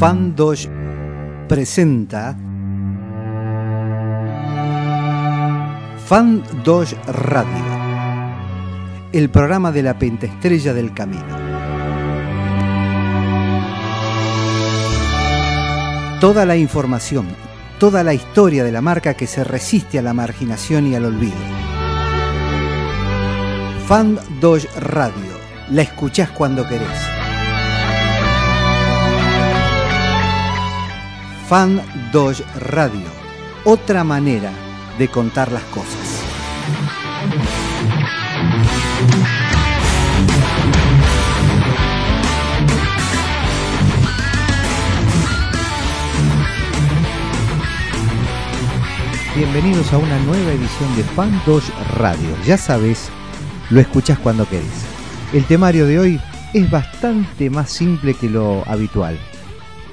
Fandosh presenta Fandosh Radio, el programa de la pentestrella del camino. Toda la información, toda la historia de la marca que se resiste a la marginación y al olvido. Fan Doge Radio, la escuchás cuando querés. Fan Doge Radio, otra manera de contar las cosas. Bienvenidos a una nueva edición de Fan Doge Radio. Ya sabes, lo escuchás cuando querés. El temario de hoy es bastante más simple que lo habitual.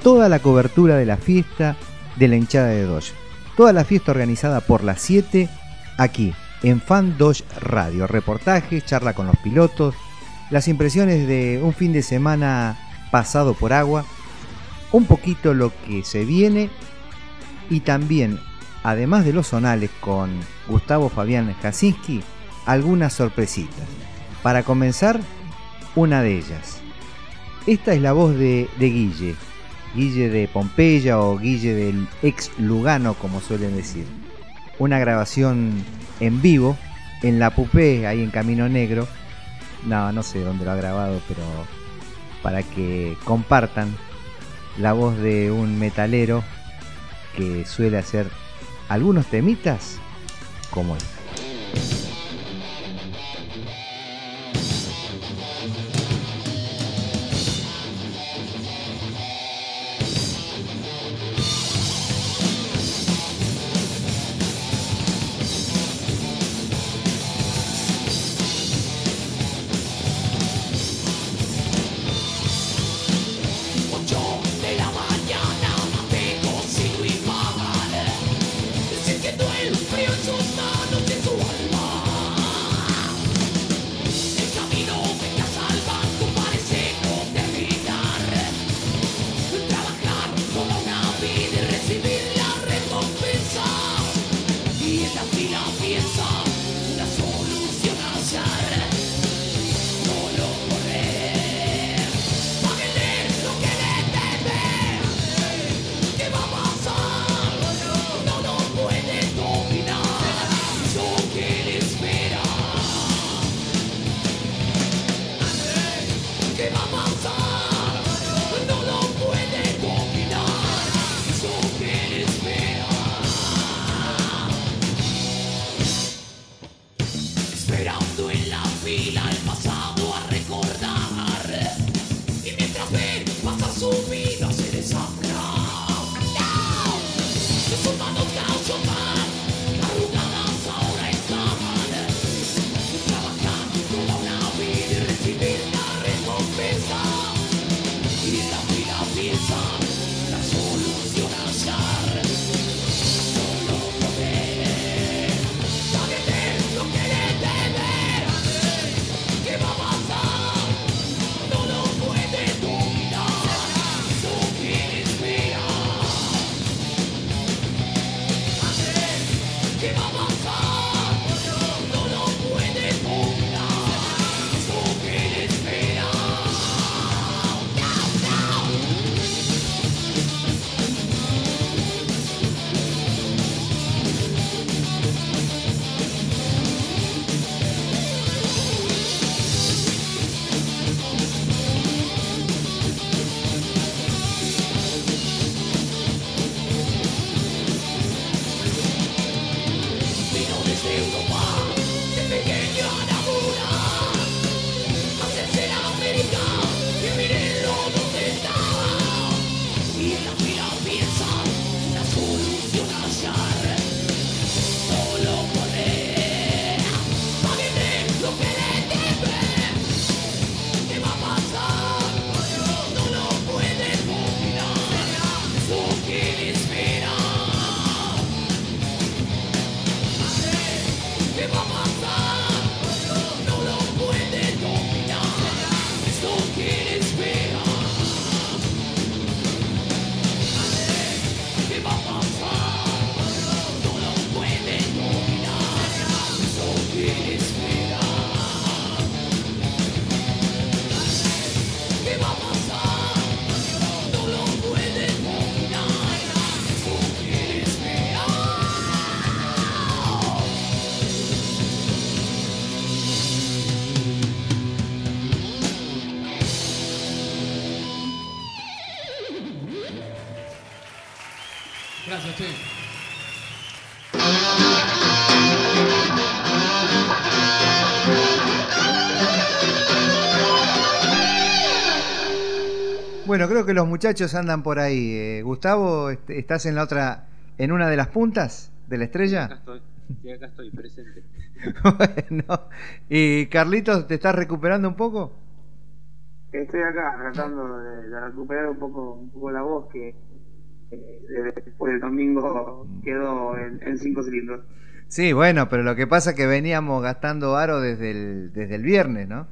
Toda la cobertura de la fiesta de la hinchada de Doge. Toda la fiesta organizada por las 7 aquí en Fan Doge Radio. Reportajes, charla con los pilotos, las impresiones de un fin de semana pasado por agua, un poquito lo que se viene y también, además de los sonales con Gustavo Fabián Jasinski, algunas sorpresitas. Para comenzar, una de ellas. Esta es la voz de, de Guille, Guille de Pompeya o Guille del ex Lugano, como suelen decir. Una grabación en vivo en la Pupé, ahí en Camino Negro. No, no sé dónde lo ha grabado, pero para que compartan la voz de un metalero que suele hacer algunos temitas como este. Creo que los muchachos andan por ahí. Eh, Gustavo, est- ¿estás en la otra, en una de las puntas de la Acá estrella? estoy, sí, acá estoy presente. bueno, y Carlitos, ¿te estás recuperando un poco? Estoy acá tratando de, de recuperar un poco, un poco la voz que eh, después del domingo quedó en, en cinco cilindros. Sí, bueno, pero lo que pasa es que veníamos gastando aro desde el, desde el viernes, ¿no?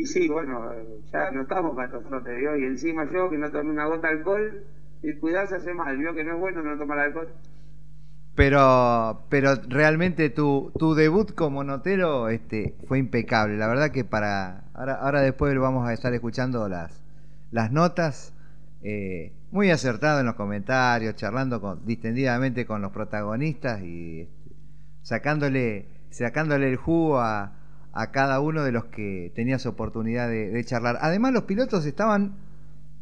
Y sí, bueno, ya no estamos para estos trotes de hoy. Encima yo que no tomé una gota de alcohol, y cuidado se hace mal. Vio que no es bueno no tomar alcohol. Pero, pero realmente tu, tu debut como notero este, fue impecable. La verdad que para. Ahora, ahora después lo vamos a estar escuchando las, las notas. eh, muy acertado en los comentarios, charlando con, distendidamente con los protagonistas y este, sacándole, sacándole el jugo a, a cada uno de los que tenías oportunidad de, de charlar. Además, los pilotos estaban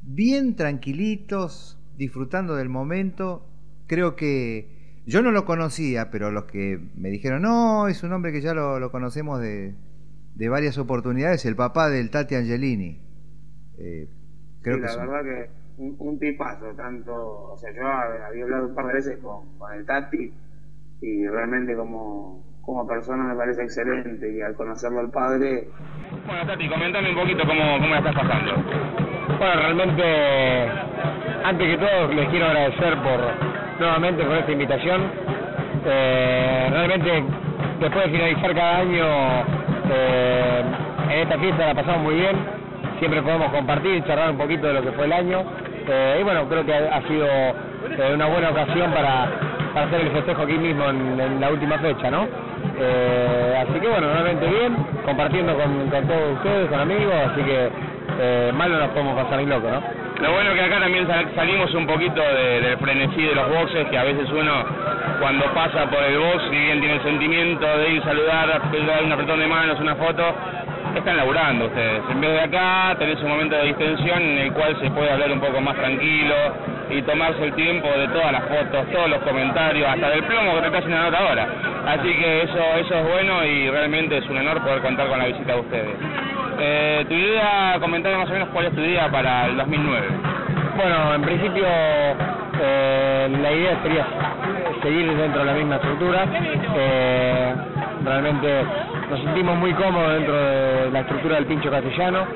bien tranquilitos, disfrutando del momento. Creo que yo no lo conocía, pero los que me dijeron, no, es un hombre que ya lo, lo conocemos de, de varias oportunidades, el papá del Tati Angelini. Eh, creo Sí, que la verdad que un, un tipazo, tanto, o sea, yo hab- había hablado un par de veces con, con el Tati y realmente como, como persona me parece excelente y al conocerlo al padre Bueno, Tati, comentame un poquito cómo, cómo la estás pasando. Bueno, realmente, antes que todo, les quiero agradecer por nuevamente por esta invitación. Eh, realmente, después de finalizar cada año, eh, en esta fiesta la pasamos muy bien. Siempre podemos compartir, charlar un poquito de lo que fue el año. Eh, y bueno, creo que ha, ha sido eh, una buena ocasión para, para hacer el festejo aquí mismo en, en la última fecha, ¿no? Eh, así que bueno, realmente bien, compartiendo con, todos ustedes, con amigos, así que eh, mal no nos podemos pasar ni loco, ¿no? Lo bueno que acá también sal- salimos un poquito de- del frenesí de los boxes, que a veces uno cuando pasa por el box, si bien tiene el sentimiento de ir a saludar, dar un apretón de manos, una foto, están laburando ustedes. En vez de acá tenés un momento de distensión en el cual se puede hablar un poco más tranquilo y tomarse el tiempo de todas las fotos, todos los comentarios, hasta del plomo que te está haciendo nota ahora. Así que eso, eso es bueno y realmente es un honor poder contar con la visita de ustedes. Eh, tu idea, comentame más o menos cuál es tu idea para el 2009. Bueno, en principio eh, la idea sería seguir dentro de la misma estructura. Eh, realmente nos sentimos muy cómodos dentro de la estructura del pincho castellano,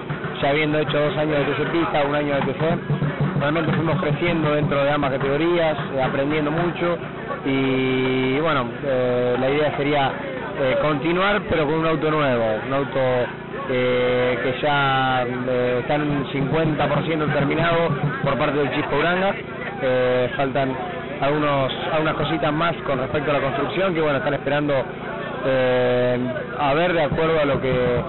ya habiendo hecho dos años de TC Pista, un año de TC. Realmente fuimos creciendo dentro de ambas categorías, eh, aprendiendo mucho. Y bueno, eh, la idea sería eh, continuar pero con un auto nuevo, un auto eh, que ya está en 50% terminado por parte del Chispo Uranga. Faltan algunos, algunas cositas más con respecto a la construcción que bueno están esperando a ver de acuerdo a lo que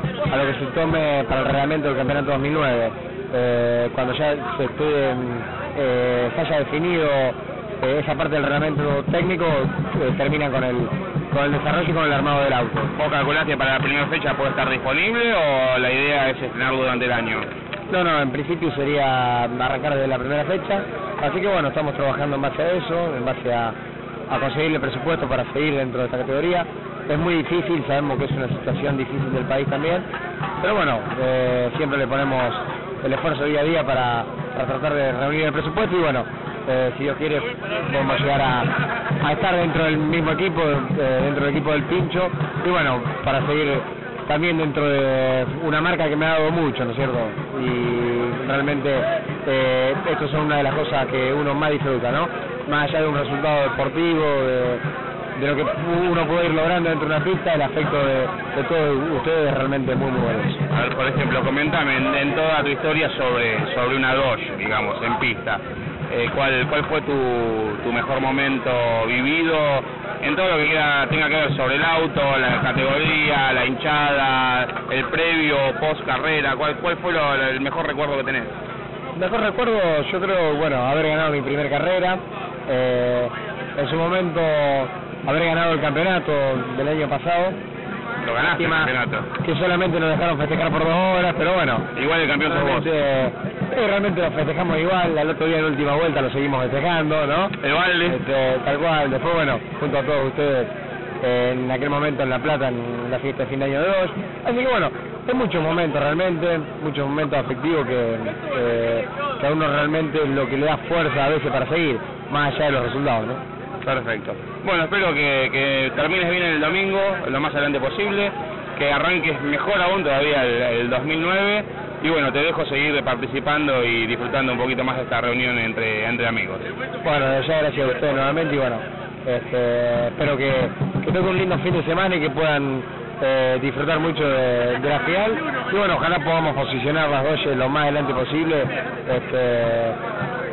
se tome para el reglamento del campeonato 2009 Eh, cuando ya se esté eh, se haya definido eh, esa parte del reglamento técnico eh, termina con el con el desarrollo y con el armado del auto ¿Vos calculás que para la primera fecha puede estar disponible o la idea es estrenarlo durante el año? No, no, en principio sería arrancar desde la primera fecha, así que bueno, estamos trabajando en base a eso, en base a, a conseguir el presupuesto para seguir dentro de esta categoría. Es muy difícil, sabemos que es una situación difícil del país también, pero bueno, eh, siempre le ponemos el esfuerzo día a día para, tratar de reunir el presupuesto y bueno, eh, si Dios quiere podemos llegar a, a estar dentro del mismo equipo, eh, dentro del equipo del Pincho y bueno, para seguir también dentro de una marca que me ha dado mucho, ¿no es cierto? Y realmente eh, esto son una de las cosas que uno más disfruta, ¿no? Más allá de un resultado deportivo, de, de lo que uno puede ir logrando dentro de una pista, el afecto de, de todos ustedes es realmente muy, muy bueno. A ver, por ejemplo, comentame en, en toda tu historia sobre, sobre una Dodge, digamos, en pista. Eh, ¿cuál, ¿Cuál fue tu, tu mejor momento vivido en todo lo que quiera- tenga que ver sobre el auto, la categoría, la hinchada, el previo, post carrera? ¿Cuál, cuál fue lo- el mejor recuerdo que tenés? Mejor recuerdo, yo creo, bueno, haber ganado mi primer carrera, eh, en su momento haber ganado el campeonato del año pasado, Lo ganaste el campeonato. que solamente nos dejaron festejar por dos horas, pero bueno. Igual el campeón sos vos. realmente, sí, realmente lo festejamos igual, al otro día en última vuelta lo seguimos festejando, ¿no? El balde. Este, tal cual, después bueno, junto a todos ustedes eh, en aquel momento en La Plata, en la fiesta de fin de año de dos. Así que bueno, hay muchos momentos realmente, muchos momentos afectivos que, que, que a uno realmente es lo que le da fuerza a veces para seguir, más allá de los resultados, ¿no? Perfecto. Bueno, espero que, termines bien el domingo, lo más adelante posible, que arranques mejor aún todavía el, el 2009 y bueno, te dejo seguir participando y disfrutando un poquito más de esta reunión entre, entre amigos. Bueno, ya gracias a ustedes nuevamente y bueno, este, espero que, tengan un lindo fin de semana y que puedan eh, disfrutar mucho de, de la final y bueno, ojalá podamos posicionar las dos lo más adelante posible este,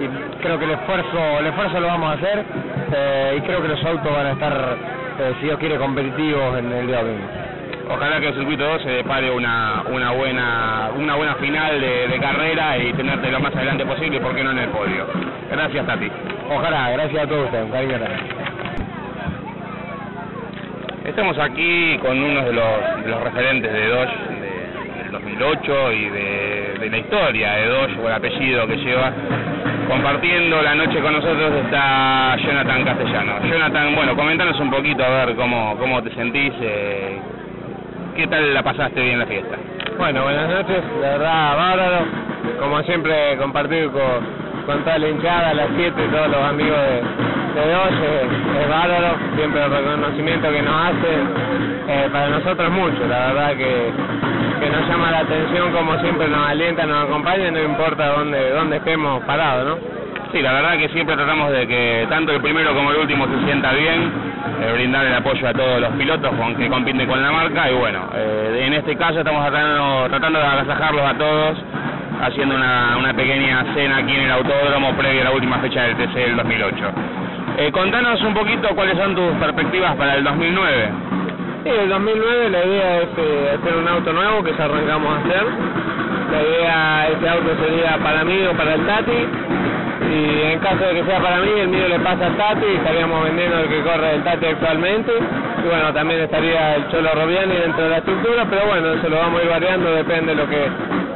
y creo que el esfuerzo, el esfuerzo lo vamos a hacer eh, y creo que los autos van a estar, eh, si Dios quiere, competitivos en el día domingo. Ojalá que el circuito 2 se depare una, una buena una buena final de, de carrera y tenerte lo más adelante posible, ¿por qué no en el podio? Gracias, Tati. Ojalá, gracias a todos ustedes, un cariño también. Estamos aquí con uno de los, de los referentes de Dodge del 2008 y de, la historia de Dodge, o el apellido que lleva. Compartiendo la noche con nosotros está Jonathan Castellano. Jonathan, bueno, comentanos un poquito a ver cómo, cómo te sentís, eh, qué tal la pasaste bien la fiesta. Bueno, buenas noches, la verdad, bárbaro. Como siempre, compartir con, con toda la hinchada, las 7, todos los amigos de, de Dos, eh, es bárbaro. Siempre el reconocimiento que nos hacen, eh, para nosotros mucho, la verdad que, que nos llama la atención, como siempre nos alienta, nos acompaña, no importa dónde, dónde estemos parados, ¿no? Sí, la verdad que siempre tratamos de que tanto el primero como el último se sienta bien, eh, brindar el apoyo a todos los pilotos con que compiten con la marca y bueno, eh, en este caso estamos tratando, tratando de agasajarlos a todos, haciendo una, una pequeña cena aquí en el autódromo previo a la última fecha del TC del 2008. Eh, contanos un poquito cuáles son tus perspectivas para el 2009. Sí, el 2009 la idea es eh, hacer un auto nuevo que ya arrancamos a hacer. La idea, este auto sería para mí o para el Tati. Y en caso de que sea para mí, el mío le pasa al Tati y estaríamos vendiendo el que corre el Tati actualmente. Y bueno, también estaría el Cholo Robiani dentro de la estructura, pero bueno, eso lo vamos a ir variando, depende de lo que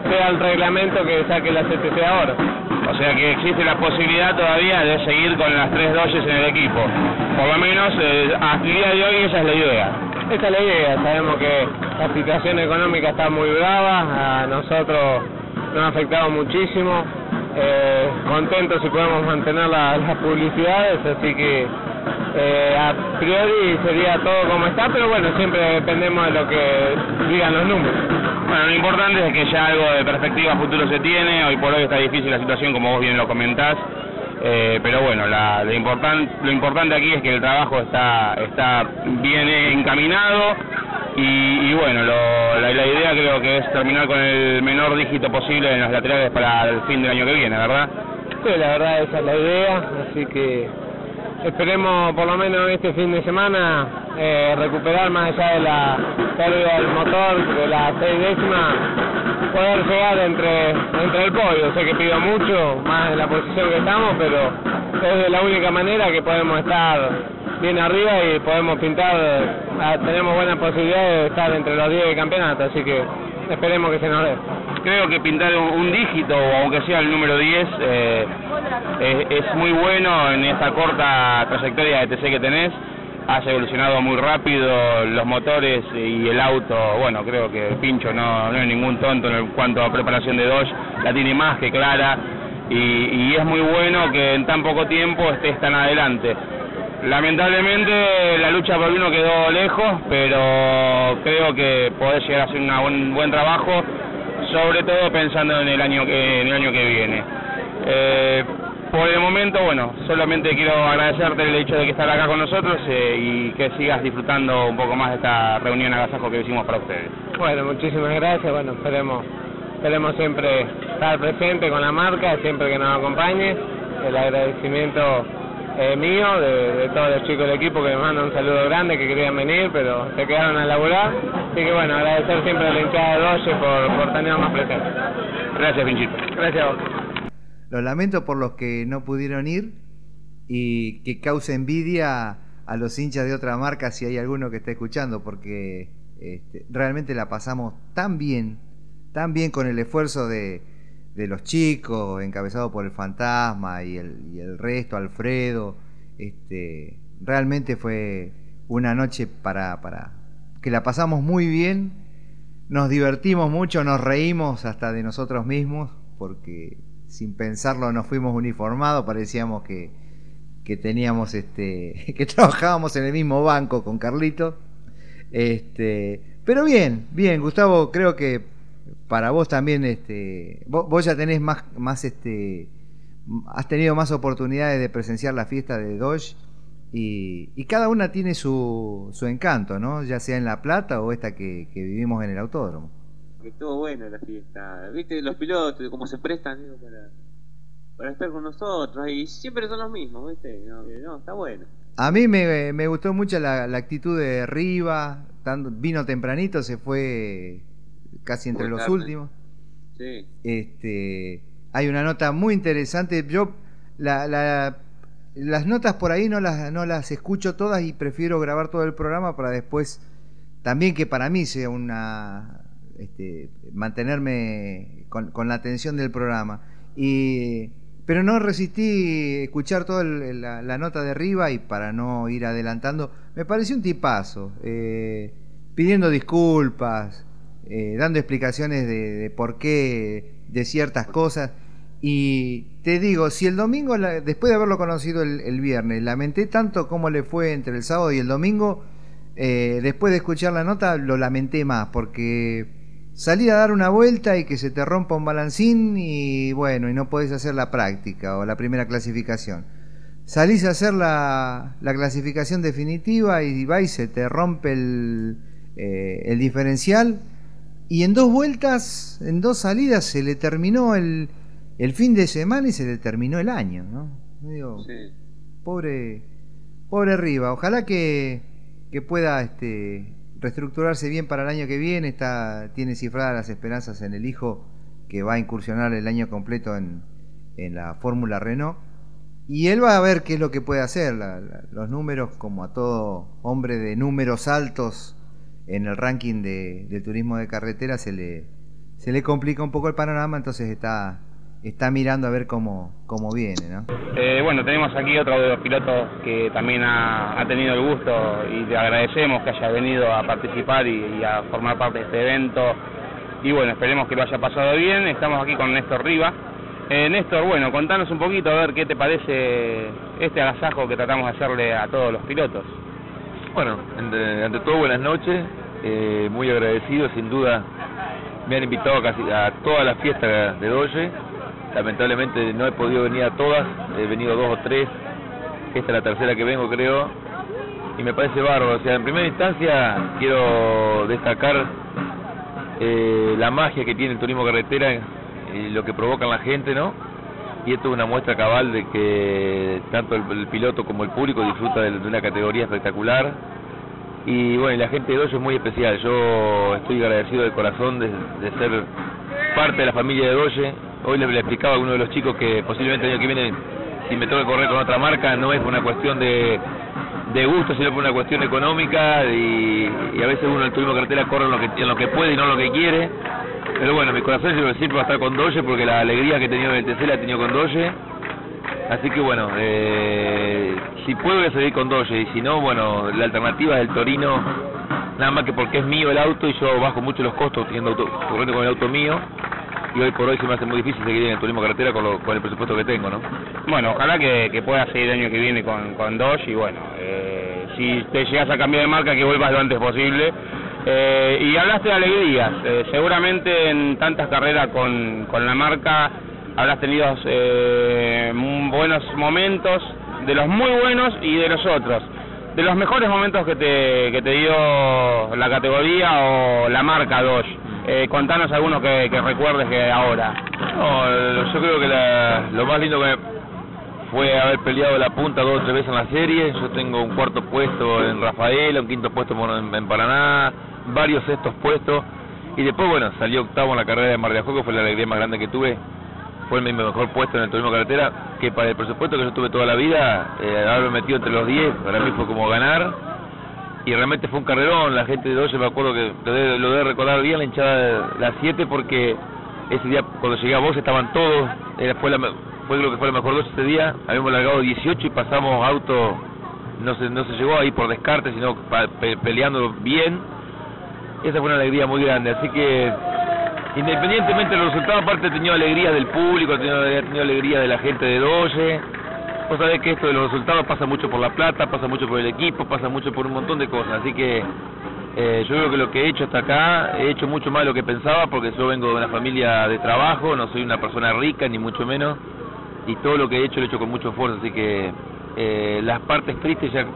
sea el reglamento que saque la CTC ahora. O sea que existe la posibilidad todavía de seguir con las tres doyes en el equipo. Por lo menos eh, día de hoy esa es la idea. Esta es la idea, sabemos que la situación económica está muy brava, a nosotros nos ha afectado muchísimo, eh, contentos si podemos mantener la- las publicidades, así que eh, a priori sería todo como está, pero bueno, siempre dependemos de lo que digan los números. Bueno, lo importante es que ya algo de perspectiva futuro se tiene, hoy por hoy está difícil la situación como vos bien lo comentás, eh, pero bueno, la, lo, importan, lo importante aquí es que el trabajo está, está bien encaminado. Y, y bueno, lo- la, la idea creo que es terminar con el menor dígito posible en los laterales para el fin del año que viene, ¿verdad? Sí, la verdad esa es la idea, así que esperemos por lo menos este fin de semana eh, recuperar más allá de la pérdida del motor, de la seis décima, poder llegar entre, entre el podio. Sé que pido mucho, más de la posición que estamos, pero es de la única manera que podemos estar bien arriba y podemos pintar, eh, tenemos buenas posibilidades de estar entre los 10 de campeonato, así que esperemos que se nos dé. Creo que pintar un, dígito, aunque sea el número 10, eh, es, muy bueno en esta corta trayectoria de TC que tenés. Has evolucionado muy rápido los motores y el auto. Bueno, creo que pincho no, no es ningún tonto en cuanto a preparación de Dodge. La tiene más que clara y, y es muy bueno que en tan poco tiempo estés tan adelante. Lamentablemente la lucha por uno quedó lejos, pero creo que podés llegar a hacer buen, buen trabajo, sobre todo pensando en el año que, en el año que viene. Eh, por el momento, bueno, solamente quiero agradecerte el hecho de que estar acá con nosotros eh, y que sigas disfrutando un poco más de esta reunión agasajo que hicimos para ustedes. Bueno, muchísimas gracias. Bueno, esperemos, esperemos siempre estar presente con la marca, siempre que nos acompañe. El agradecimiento eh, mío, de, de todos los chicos del equipo que me mandan un saludo grande, que querían venir, pero se quedaron a laburar. Así que bueno, agradecer siempre a la hinchada de Doge por, por tenernos presentes. Gracias, Pinchito. Gracias a vos. Lo lamento por los que no pudieron ir y que cause envidia a los hinchas de otra marca si hay alguno que está escuchando, porque Este, realmente la pasamos tan bien, tan bien con el esfuerzo de, de los chicos, encabezado por el fantasma y el, y el resto, Alfredo. Este, realmente fue una noche para, para que la pasamos muy bien, nos divertimos mucho, nos reímos hasta de nosotros mismos, porque sin pensarlo nos fuimos uniformados, parecíamos que, que teníamos este, que trabajábamos en el mismo banco con Carlito. Este, pero bien, bien, Gustavo, creo que para vos también, este, vos, vos ya tenés más, más este, has tenido más oportunidades de presenciar la fiesta de Dodge y, y cada una tiene su, su encanto, ¿no? Ya sea en La Plata o esta que, que vivimos en el autódromo. Estuvo bueno la fiesta. Viste los pilotos, cómo se prestan digo, para, para estar con nosotros. Y siempre son los mismos, ¿viste? No, no, está bueno. A mí me, me gustó mucho la, la actitud de Riva, vino tempranito, se fue casi entre Muy los tarde. últimos. Sí. Este, hay una nota muy interesante. Yo la, la- las notas por ahí no las, no las escucho todas y prefiero grabar todo el programa para después también que para mí sea una este, mantenerme con, con la atención del programa. Y, pero no resistí escuchar toda el- la, la nota de arriba y para no ir adelantando, me pareció un tipazo, eh, pidiendo disculpas, eh, dando explicaciones de, por qué de ciertas cosas. Y te digo, si el domingo, después de haberlo conocido el, viernes, lamenté tanto cómo le fue entre el sábado y el domingo, eh, después de escuchar la nota lo lamenté más, porque salir a dar una vuelta y que se te rompa un balancín y bueno, y no podés hacer la práctica o la primera clasificación. Salís a hacer la, la clasificación definitiva y va y se te rompe el, eh, el diferencial y en dos vueltas, en dos salidas se le terminó el, el fin de semana y se le terminó el año, ¿no? Digo, Sí. pobre, pobre Riva. Ojalá que, que pueda este, reestructurarse bien para el año que viene. Está, tiene cifradas las esperanzas en el hijo que va a incursionar el año completo en, en la Fórmula Renault. Y él va a ver qué es lo que puede hacer. La- la- los números, como a todo hombre de números altos en el ranking de, del turismo de carretera, se le, se le complica un poco el panorama. Entonces está, está mirando a ver cómo, cómo viene, ¿no? Eh, bueno, tenemos aquí otro de los pilotos que también ha, ha tenido el gusto y le agradecemos que haya venido a participar y, a formar parte de este evento. Y bueno, esperemos que lo haya pasado bien. Estamos aquí con Néstor Riva. Eh, Néstor, bueno, contanos un poquito a ver qué te parece este agasajo que tratamos de hacerle a todos los pilotos. Bueno, ante, todo buenas noches, eh, muy agradecido, sin duda. Me han invitado a, casi, a todas las fiestas de Doge, lamentablemente no he podido venir a todas, he venido dos o tres, esta es la tercera que vengo creo, y me parece bárbaro, o sea, en primera instancia quiero destacar eh, la magia que tiene el turismo carretera y lo que provoca en la gente, ¿no? Y esto es una muestra cabal de que tanto el, piloto como el público disfruta de, una categoría espectacular. Y bueno, la gente de Dojo es muy especial. Yo estoy agradecido de corazón de, ser parte de la familia de Doge. Hoy le, le explicaba a uno de los chicos que posiblemente el año que viene, si me toca correr con otra marca, no es una cuestión de, de gusto, sino por una cuestión económica. Y, a veces uno el turismo de carretera corre en lo, que, en lo que puede y no en lo que quiere. Pero bueno, mi corazón siempre va a estar con Doge porque la alegría que he tenido en el TC la he tenido con Doge. Así que bueno, eh, si puedo voy a seguir con Doge y si no, bueno, la alternativa es el Torino, nada más que porque es mío el auto y yo bajo mucho los costos teniendo auto, corriendo con el auto mío y hoy por hoy se me hace muy difícil seguir en el turismo carretera con, lo- con el presupuesto que tengo, ¿no? Bueno, ojalá que, que puedas seguir el año que viene con, con Dodge y bueno, eh, si te llegas a cambiar de marca que vuelvas lo antes posible. Eh, y hablaste de alegrías, eh, seguramente en tantas carreras con, con la marca habrás tenido eh, buenos momentos, de los muy buenos y de los otros. De los mejores momentos que te, que te dio la categoría o la marca Dodge, eh, contanos algunos que, recuerdes que ahora. No, yo creo que la- lo más lindo que me fue haber peleado la punta dos o tres veces en la serie. Yo tengo un cuarto puesto en Rafaela, un quinto puesto en, Paraná, varios sextos puestos. Y después, bueno, salió octavo en la carrera de Mar de Ajó, que fue la alegría más grande que tuve. Fue mi mejor puesto en el turismo carretera, que para el presupuesto que yo tuve toda la vida, eh, haberme metido entre los 10, para mí fue como ganar. Y realmente fue un carrerón, la gente de Doce me acuerdo que lo debe, lo debe recordar bien la hinchada de las 7 porque ese día cuando llegué a vos estaban todos, era, fue, la, fue lo que fue la mejor doce ese día, habíamos largado 18 y pasamos auto, no se, no se llegó ahí por descarte, sino peleando bien, esa fue una alegría muy grande, así que independientemente de los resultados, aparte he tenido alegría del público, he tenido, he tenido alegría de la gente de Doce, Vos sabés que esto de los resultados pasa mucho por la plata, pasa mucho por el equipo, pasa mucho por un montón de cosas. Así que eh, yo creo que lo que he hecho hasta acá, he hecho mucho más de lo que pensaba porque yo vengo de una familia de trabajo, no soy una persona rica ni mucho menos. Y todo lo que he hecho lo he hecho con mucho esfuerzo. Así que eh, las partes tristes ya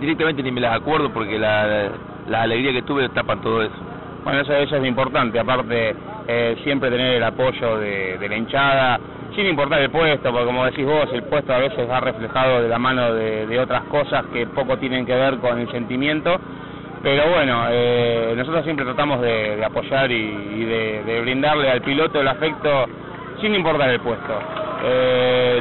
directamente ni me las acuerdo porque la, la alegría que tuve tapan todo eso. Bueno, eso, eso es importante, aparte eh, siempre tener el apoyo de, la hinchada, sin importar el puesto, porque como decís vos, el puesto a veces va reflejado de la mano de, otras cosas que poco tienen que ver con el sentimiento, pero bueno, eh, nosotros siempre tratamos de, apoyar y, de, brindarle al piloto el afecto sin importar el puesto. Eh,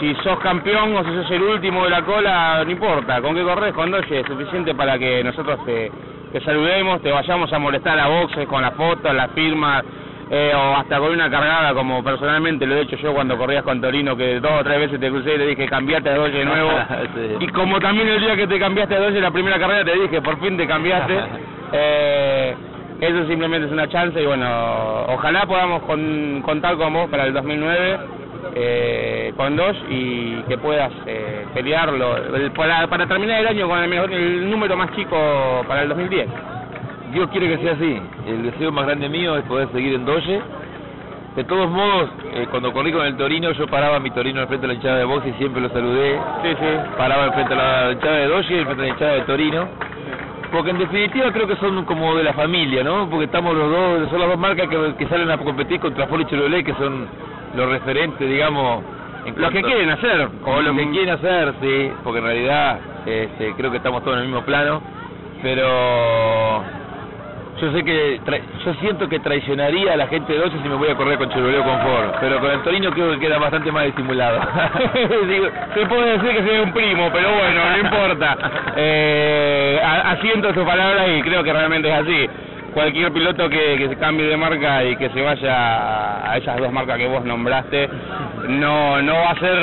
si sos campeón o si sos el último de la cola, no importa, con qué corres, con es suficiente para que nosotros te, te saludemos, te vayamos a molestar a boxes con las fotos, las firmas, eh, o hasta con una cargada, como personalmente lo he hecho yo cuando corrías con Torino, que dos o tres veces te crucé y te dije, cambiate a Doge de nuevo. Sí. Y como también el día que te cambiaste a Doge, la primera carrera te dije, por fin te cambiaste. Eh, eso simplemente es una chance y bueno, ojalá podamos con- contar con vos para el 2009 eh, con dos y que puedas eh, pelearlo el- para, para terminar el año con el, mejor- el número más chico para el 2010. Dios quiere que sea así. El deseo más grande mío es poder seguir en Doge. De todos modos, eh, cuando corrí con el Torino, yo paraba mi Torino al frente de la hinchada de box y siempre lo saludé. Sí, sí. Paraba al frente de la hinchada de Doge y al frente de la hinchada de Torino. Porque en definitiva creo que son como de la familia, ¿no? Porque estamos los dos, son las dos marcas que, que salen a competir contra Ford y que son los referentes, digamos. en Los que quieren hacer. o lo que Mm. quieren hacer, sí, porque en realidad este, creo que estamos todos en el mismo plano, pero yo sé que tra- yo siento que traicionaría a la gente de 12 si me voy a correr con Chevrolet o con Ford, pero con el Torino creo que queda bastante más disimulado. Se puede decir que soy un primo, pero bueno, no importa. Eh, asiento tus palabras y creo que realmente es así. Cualquier piloto que, que se cambie de marca y que se vaya a esas dos marcas que vos nombraste, no no va a ser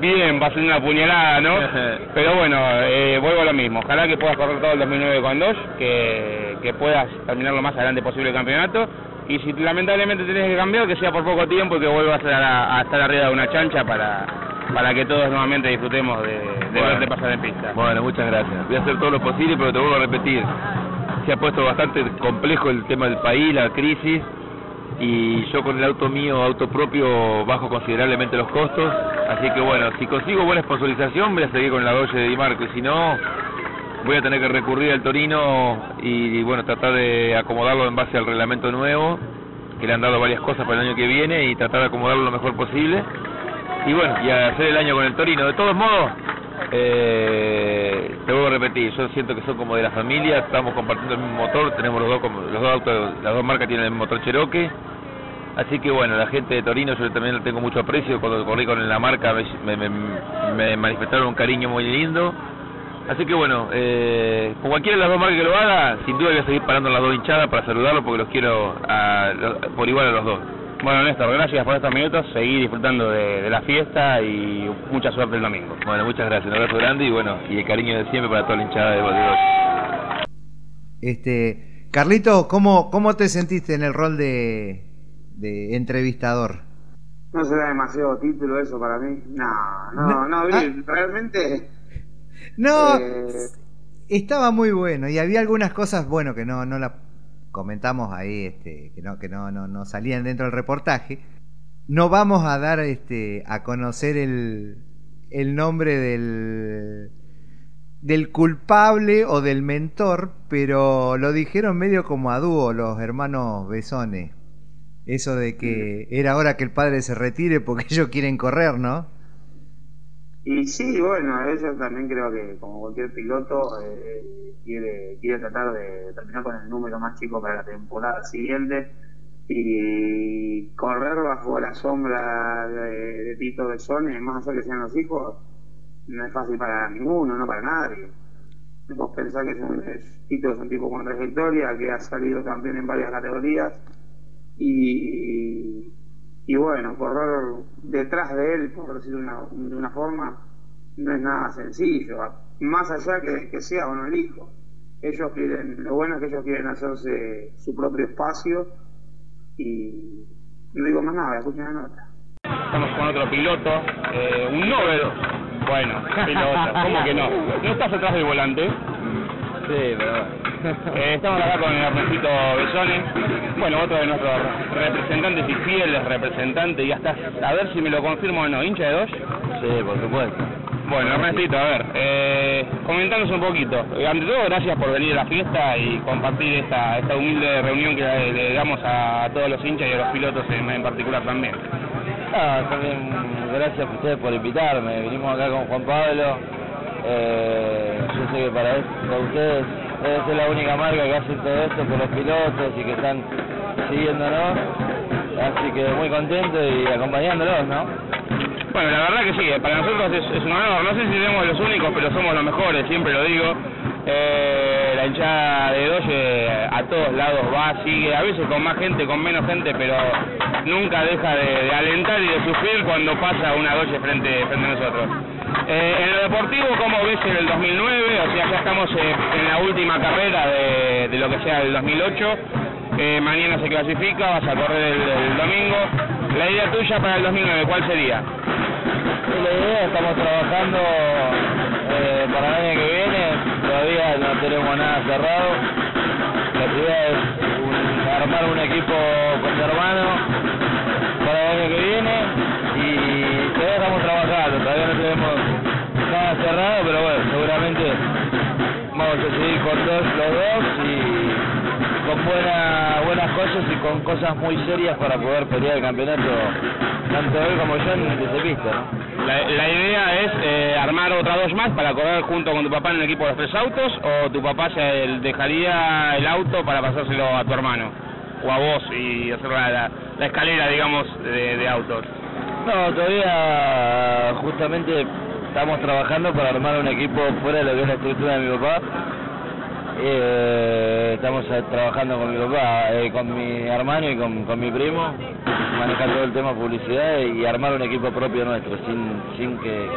bien, va a ser una puñalada, ¿no? Pero bueno, eh, vuelvo a lo mismo. Ojalá que puedas correr todo el 2009 con Dodge, que, que puedas terminar lo más adelante posible el campeonato. Y si lamentablemente tenés que cambiar, que sea por poco tiempo y que vuelvas a, a estar arriba de una chancha para, para que todos nuevamente disfrutemos de, de Bueno. verte pasar en pista. Bueno, muchas gracias. Voy a hacer todo lo posible, pero te vuelvo a repetir. Se ha puesto bastante complejo el tema del país, la crisis, y yo con el auto mío, auto propio, bajo considerablemente los costos. Así que bueno, si consigo buena sponsorización, voy a seguir con la Doge de Di Marco, y si no, voy a tener que recurrir al Torino y, bueno, tratar de acomodarlo en base al reglamento nuevo, que le han dado varias cosas para el año que viene, y tratar de acomodarlo lo mejor posible. Y bueno, y hacer el año con el Torino. De todos modos, eh, te vuelvo a repetir, yo siento que son como de la familia, estamos compartiendo el mismo motor, tenemos los dos, los dos autos, las dos marcas tienen el motor Cherokee. Así que bueno, la gente de Torino yo también le tengo mucho aprecio, cuando corrí con la marca me, me- me manifestaron un cariño muy lindo. Así que bueno, eh, con cualquiera de las dos marcas que lo haga, sin duda voy a seguir parando las dos hinchadas para saludarlos porque los quiero a- por igual a los dos. Bueno, Néstor, gracias por estos minutos. Seguí disfrutando de, de la fiesta y mucha suerte el domingo. Bueno, muchas gracias, un abrazo grande y bueno, y el cariño de siempre para toda la hinchada de Bolívar. Este, Carlito, ¿cómo, ¿cómo te sentiste en el rol de, de entrevistador? No será demasiado título eso para mí. No, no, No, no, ah. Realmente. No, eh, estaba muy bueno y había algunas cosas, bueno, que no, no la comentamos ahí, este, que no, que no, no, no salían dentro del reportaje. No vamos a dar este a conocer el, el nombre del del culpable o del mentor, pero lo dijeron medio como a dúo los hermanos Besones. Eso de que era hora que el padre se retire porque ellos quieren correr, ¿no? Y sí, bueno, ellos también creo que como cualquier piloto eh, quiere, quiere tratar de terminar con el número más chico para la temporada siguiente y correr bajo la sombra de, de Tito de Sony, más allá que sean los hijos, no es fácil para ninguno, no para nadie. Vos pensás que es un, es, Tito es un tipo con trayectoria, que ha salido también en varias categorías. Y, y bueno, correr detrás de él, por decirlo de una, forma, no es nada sencillo. Más allá que, sea o no el hijo. Ellos quieren, lo bueno es que ellos quieren hacerse su propio espacio y no digo más nada, escuchen la nota. Estamos con otro piloto, eh, un Nobel. Bueno, piloto, ¿cómo que no? ¿No estás atrás del volante? Sí, pero Eh, estamos acá con Ernesto Besones, bueno, otro de nuestros representantes y fieles representantes, y hasta a ver si me lo confirmo o no, hincha de Dodge. Sí, por supuesto. Bueno, Ernestito, a ver, eh, comentanos un poquito. Ante todo, gracias por venir a la fiesta y compartir esta, esta humilde reunión que le, le damos a, todos los hinchas y a los pilotos en, en particular también. Ah, también gracias a ustedes por invitarme. Vinimos acá con Juan Pablo. Eh, yo sé que para, es- para ustedes ser la única marca que hace todo esto por los pilotos y que están siguiéndonos. Así que muy contento y acompañándolos, ¿no? Bueno, la verdad que sí, para nosotros es, es un honor. No sé si somos los únicos, pero somos los mejores, siempre lo digo. Eh, la hinchada de Doye a todos lados va, sigue, a veces con más gente, con menos gente, pero nunca deja de, alentar y de sufrir cuando pasa una Doye frente, frente a nosotros. Eh, en lo deportivo, ¿cómo ves en el 2009? O sea, ya estamos en la última carrera de, lo que sea el 2008. Eh, mañana se clasifica, vas a correr el, domingo. La idea tuya para el 2009, ¿cuál sería? La idea, estamos trabajando eh, para el año que viene, todavía no tenemos nada cerrado. La idea es armar un equipo con para el año que viene y todavía estamos trabajando, todavía no tenemos nada cerrado, pero bueno, seguramente vamos a seguir con dos, los dos y con buena, buenas cosas y con cosas muy serias para poder pelear el campeonato, tanto él como yo en el pista, ¿no? La, la idea es eh, armar otra dos más para correr junto con tu papá en el equipo de los tres autos o tu papá se dejaría el auto para pasárselo a tu hermano o a vos y hacer la, la- la escalera, digamos, de, de autos. No, todavía justamente estamos trabajando para armar un equipo fuera de lo que es la estructura de mi papá. Eh, estamos eh, trabajando con mi papá, eh, con mi hermano y con, con mi primo, manejar todo el tema publicidad y armar un equipo propio nuestro, sin, sin que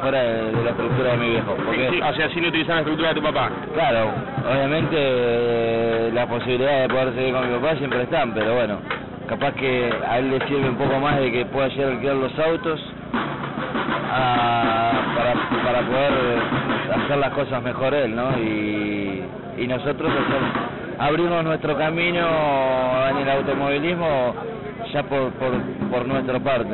fuera de, de la estructura de mi viejo. Porque, Sí, o sea, sin utilizar la estructura de tu papá. Claro, obviamente eh, las posibilidades de poder seguir con mi papá siempre están, pero bueno, capaz que a él le sirve un poco más de que pueda llegar a alquilar los autos a- para, para poder hacer las cosas mejor él, ¿no? Y, y nosotros hacer, abrirnos nuestro camino en el automovilismo ya por, por, por nuestra parte.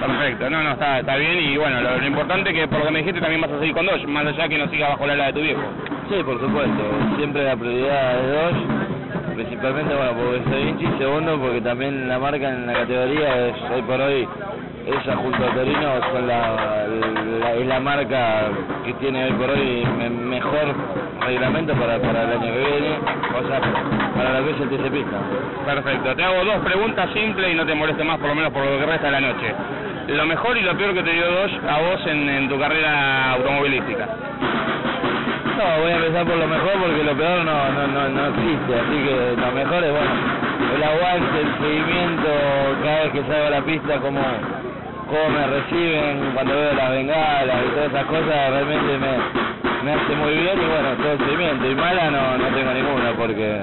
Perfecto, no, no, está, está bien y bueno, lo, lo importante que por lo que me dijiste también vas a seguir con dos, más allá que no siga bajo la ala de tu viejo. Sí, por supuesto. Siempre la prioridad es Dodge, principalmente bueno porque soy hincha y segundo porque también la marca en la categoría es hoy por hoy ella junto a Torino la, la- es la marca que tiene hoy por hoy me- mejor reglamento para, para el año que viene, o sea, para lo que es el TC Pista. Perfecto, te hago dos preguntas simples y no te moleste más por lo menos por lo que resta de la noche. Lo mejor y lo peor que te dio Dodge a vos en, en tu carrera automovilística. No, voy a empezar por lo mejor porque lo peor no, no, no, no existe, así que lo mejor es bueno, el aguante, el seguimiento, cada vez que salgo a la pista, cómo, cómo me reciben, cuando veo las bengalas y todas esas cosas, realmente me, me hace muy bien y bueno, todo el seguimiento. Y mala no, no tengo ninguna porque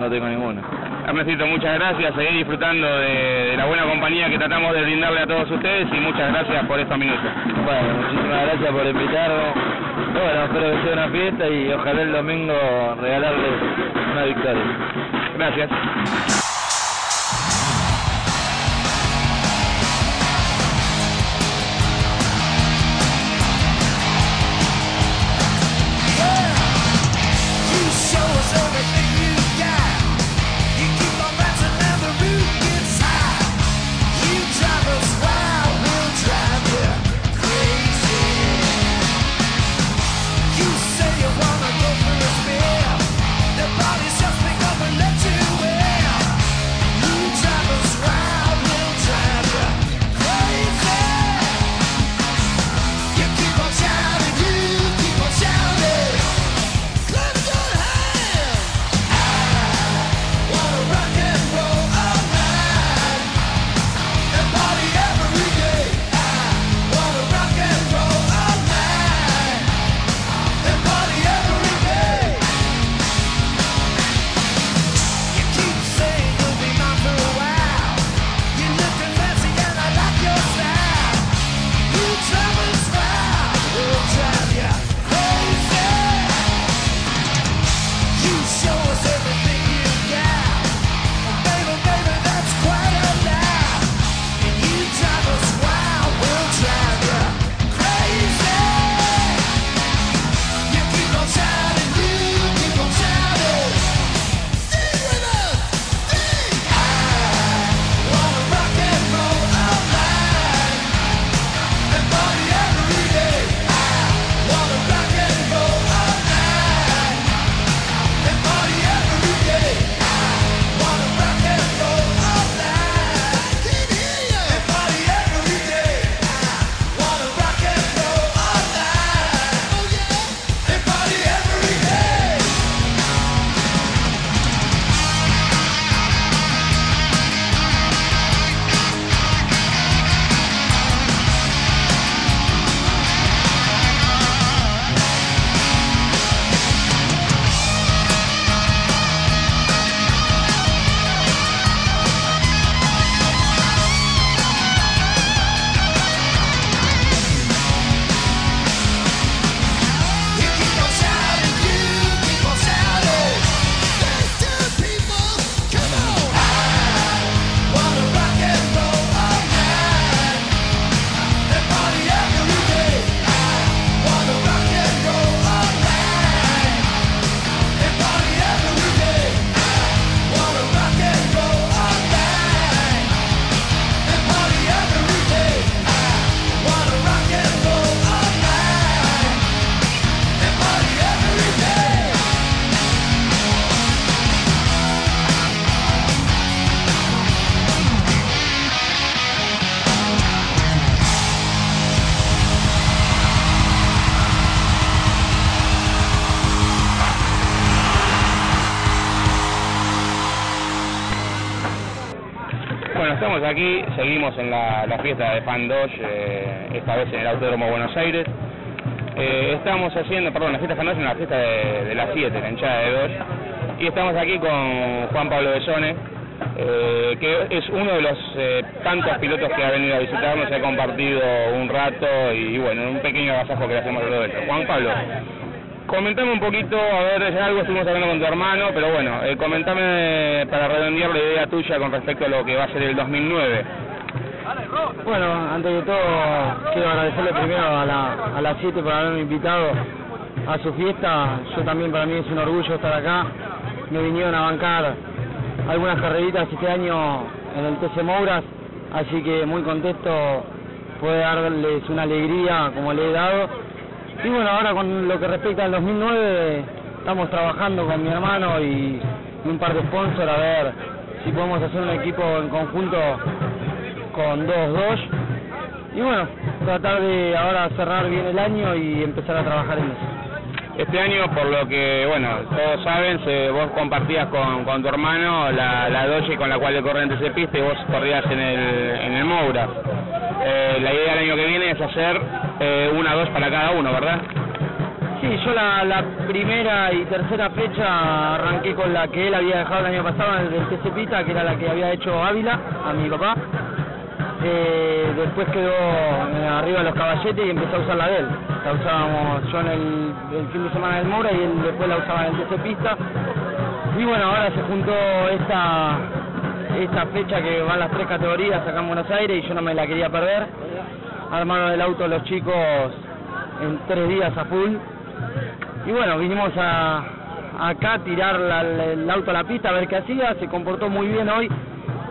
no tengo ninguna. Ernestito, muchas gracias, seguir disfrutando de, de la buena compañía que tratamos de brindarle a todos ustedes y muchas gracias por estos minutos. Bueno, muchísimas gracias por invitarnos. Bueno, espero que sea una fiesta y ojalá el domingo regalarles una victoria. Gracias. Seguimos en la, fiesta de Fan Dodge, eh, esta vez en el Autódromo Buenos Aires. Eh, estamos haciendo, perdón, la fiesta de Fan Dodge en la fiesta de, las 7, la hinchada de Dodge. Y estamos aquí con Juan Pablo Besone, eh, que es uno de los eh, tantos pilotos que ha venido a visitarnos, ha compartido un rato y, bueno, un pequeño agasajo que le hacemos todo esto. Juan Pablo, comentame un poquito, a ver, ya algo estuvimos hablando con tu hermano, pero bueno, eh, comentame para redondear la idea tuya con respecto a lo que va a ser el 2009. Bueno, antes de todo, quiero agradecerle primero a la, a la 7 por haberme invitado a su fiesta. Yo también, para mí es un orgullo estar acá. Me vinieron a bancar algunas carreritas este año en el TC Mouras, así que muy contento poder darles una alegría como le he dado. Y bueno, ahora con lo que respecta al 2009, estamos trabajando con mi hermano y un par de sponsors a ver si podemos hacer un equipo en conjunto con 2-2 y bueno, tratar de ahora cerrar bien el año y empezar a trabajar en eso. Este año, por lo que, bueno, todos saben, se- vos compartías con, con tu hermano la, la Doge con la cual le corren ese pista y vos corrías en el, en el Moura. Eh, la idea del año que viene es hacer eh, una dos para cada uno, ¿verdad? Sí, yo la, la primera y tercera fecha arranqué con la que él había dejado el año pasado el del TC Pita, que era la que había hecho Ávila, a mi papá. Eh, después quedó eh, arriba los caballetes y empecé a usar la de él. La usábamos yo en el, fin de semana del Moura y él después la usaba en el TC Pista. Y bueno, ahora se juntó esta, esta fecha que van las tres categorías acá en Buenos Aires y yo no me la quería perder. Armaron el auto los chicos en tres días a full. Y bueno, vinimos acá a tirar el auto a la pista a ver qué hacía. Se comportó muy bien hoy.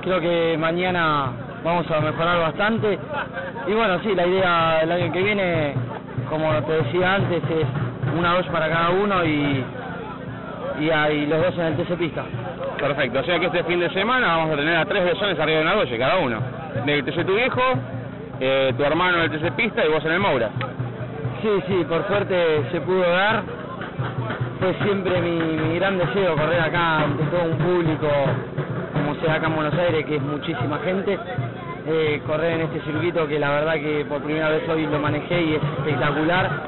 Creo que mañana vamos a mejorar bastante. Y bueno, sí, la idea del año que viene, como te decía antes, es una dos para cada uno y, y, ahí los dos en el TC Pista. Perfecto, o sea que este fin de semana vamos a tener a tres besones arriba de una Doge, cada uno. Del TC tu viejo, eh, tu hermano en el TC Pista y vos en el Moura. Sí, sí, por suerte se pudo dar. Fue siempre mi, mi gran deseo correr acá ante todo un público, como sea acá en Buenos Aires, que es muchísima gente. Eh, correr en este circuito que la verdad que por primera vez hoy lo manejé y es espectacular.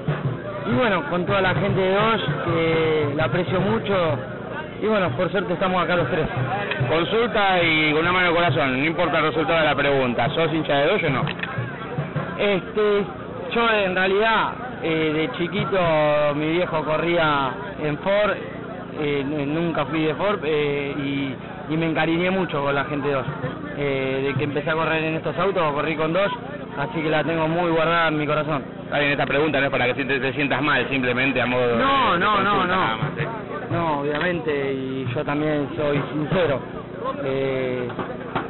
Y bueno, con toda la gente de Dodge, que la aprecio mucho. Y bueno, por suerte estamos acá los tres. Consulta y con una mano de corazón, no importa el resultado de la pregunta, ¿sos hincha de Doge o no? Este, yo en realidad eh, de chiquito mi viejo corría en Ford, eh, nunca fui de Ford eh, y, y me encariñé mucho con la gente 2. Eh, de que empecé a correr en estos autos, corrí con dos, así que la tengo muy guardada en mi corazón. Está bien, esta pregunta no es para que te, te sientas mal, simplemente a modo de- No, de no, no, consulta no. más, ¿eh? No, obviamente, y yo también soy sincero. Eh,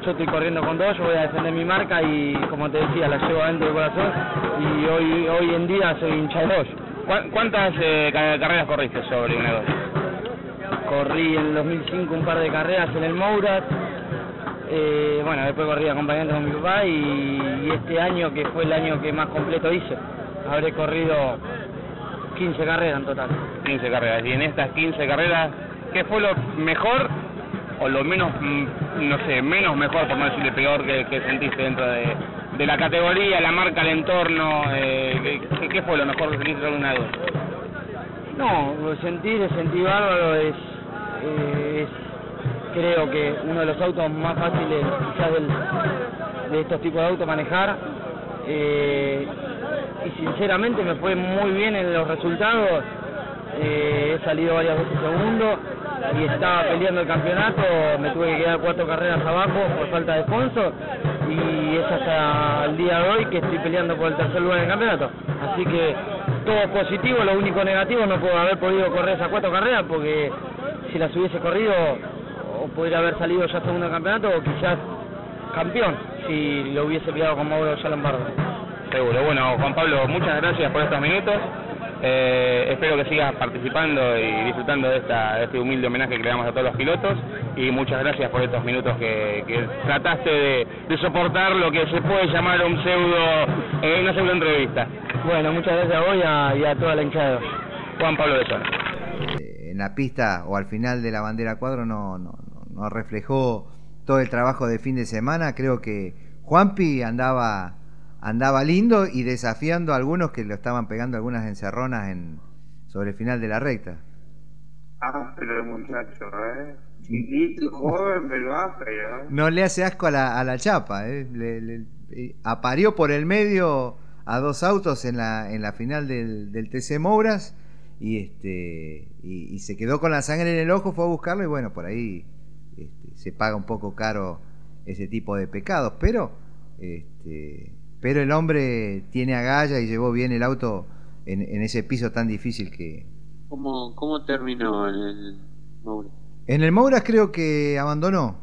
yo estoy corriendo con dos, yo voy a defender mi marca y como te decía, la llevo adentro del corazón y hoy hoy en día soy hincha de dos. ¿Cuán- ¿Cuántas eh, ca- carreras corriste sobre una Doge? Corrí en el 2005 un par de carreras en el Mouras, eh, bueno, después corrí acompañando con mi papá y, y este año que fue el año que más completo hice, habré corrido 15 carreras en total. 15 carreras. Y en estas 15 carreras, ¿qué fue lo mejor o lo menos, mm, no sé, menos mejor, por no decirle peor, que, que sentiste dentro de, de la categoría, la marca, el entorno? Eh, ¿qué, qué fue lo mejor que sentiste sobre una Doge? No, lo sentir, sentir bárbaro es, eh, es creo que uno de los autos más fáciles quizás del- de estos tipos de autos manejar. Eh, y sinceramente me fue muy bien en los resultados. Eh, he salido varias veces segundo y estaba peleando el campeonato. Me tuve que quedar cuatro carreras abajo por falta de sponsor y es hasta el día de hoy que estoy peleando por el tercer lugar en el campeonato. Así que todo positivo, lo único negativo no puedo haber podido correr esas cuatro carreras porque si las hubiese corrido o podría haber salido ya segundo campeonato o quizás campeón si lo hubiese peleado con Mauro ya Lombardo. Seguro. Bueno, Juan Pablo, muchas gracias por estos minutos. Eh, espero que sigas participando y disfrutando de, esta, de este humilde homenaje que le damos a todos los pilotos y muchas gracias por estos minutos que, que trataste de, de soportar lo que se puede llamar un pseudo, eh, una pseudo entrevista. Bueno, muchas gracias a vos y a, y a toda la hinchada. Juan Pablo de Zona. La pista o al final de la bandera cuadro no, no, no- reflejó todo el trabajo de fin de semana. Creo que Juanpi andaba, andaba lindo y desafiando a algunos que lo estaban pegando algunas encerronas en, sobre el final de la recta. Ah, pero el muchacho, ¿eh? Chiquito, joven, pero áspero. ¿eh? No le hace asco a la, a la chapa, ¿eh? Le- le- eh, aparió por el medio a dos autos en la, en la final del, del TC Mouras y, este, y, y se quedó con la sangre en el ojo, fue a buscarlo y bueno, por ahí este, se paga un poco caro ese tipo de pecados, pero, este, pero el hombre tiene agallas y llevó bien el auto en, en ese piso tan difícil que, ¿Cómo, cómo terminó en el Moura? En el Mouras creo que abandonó.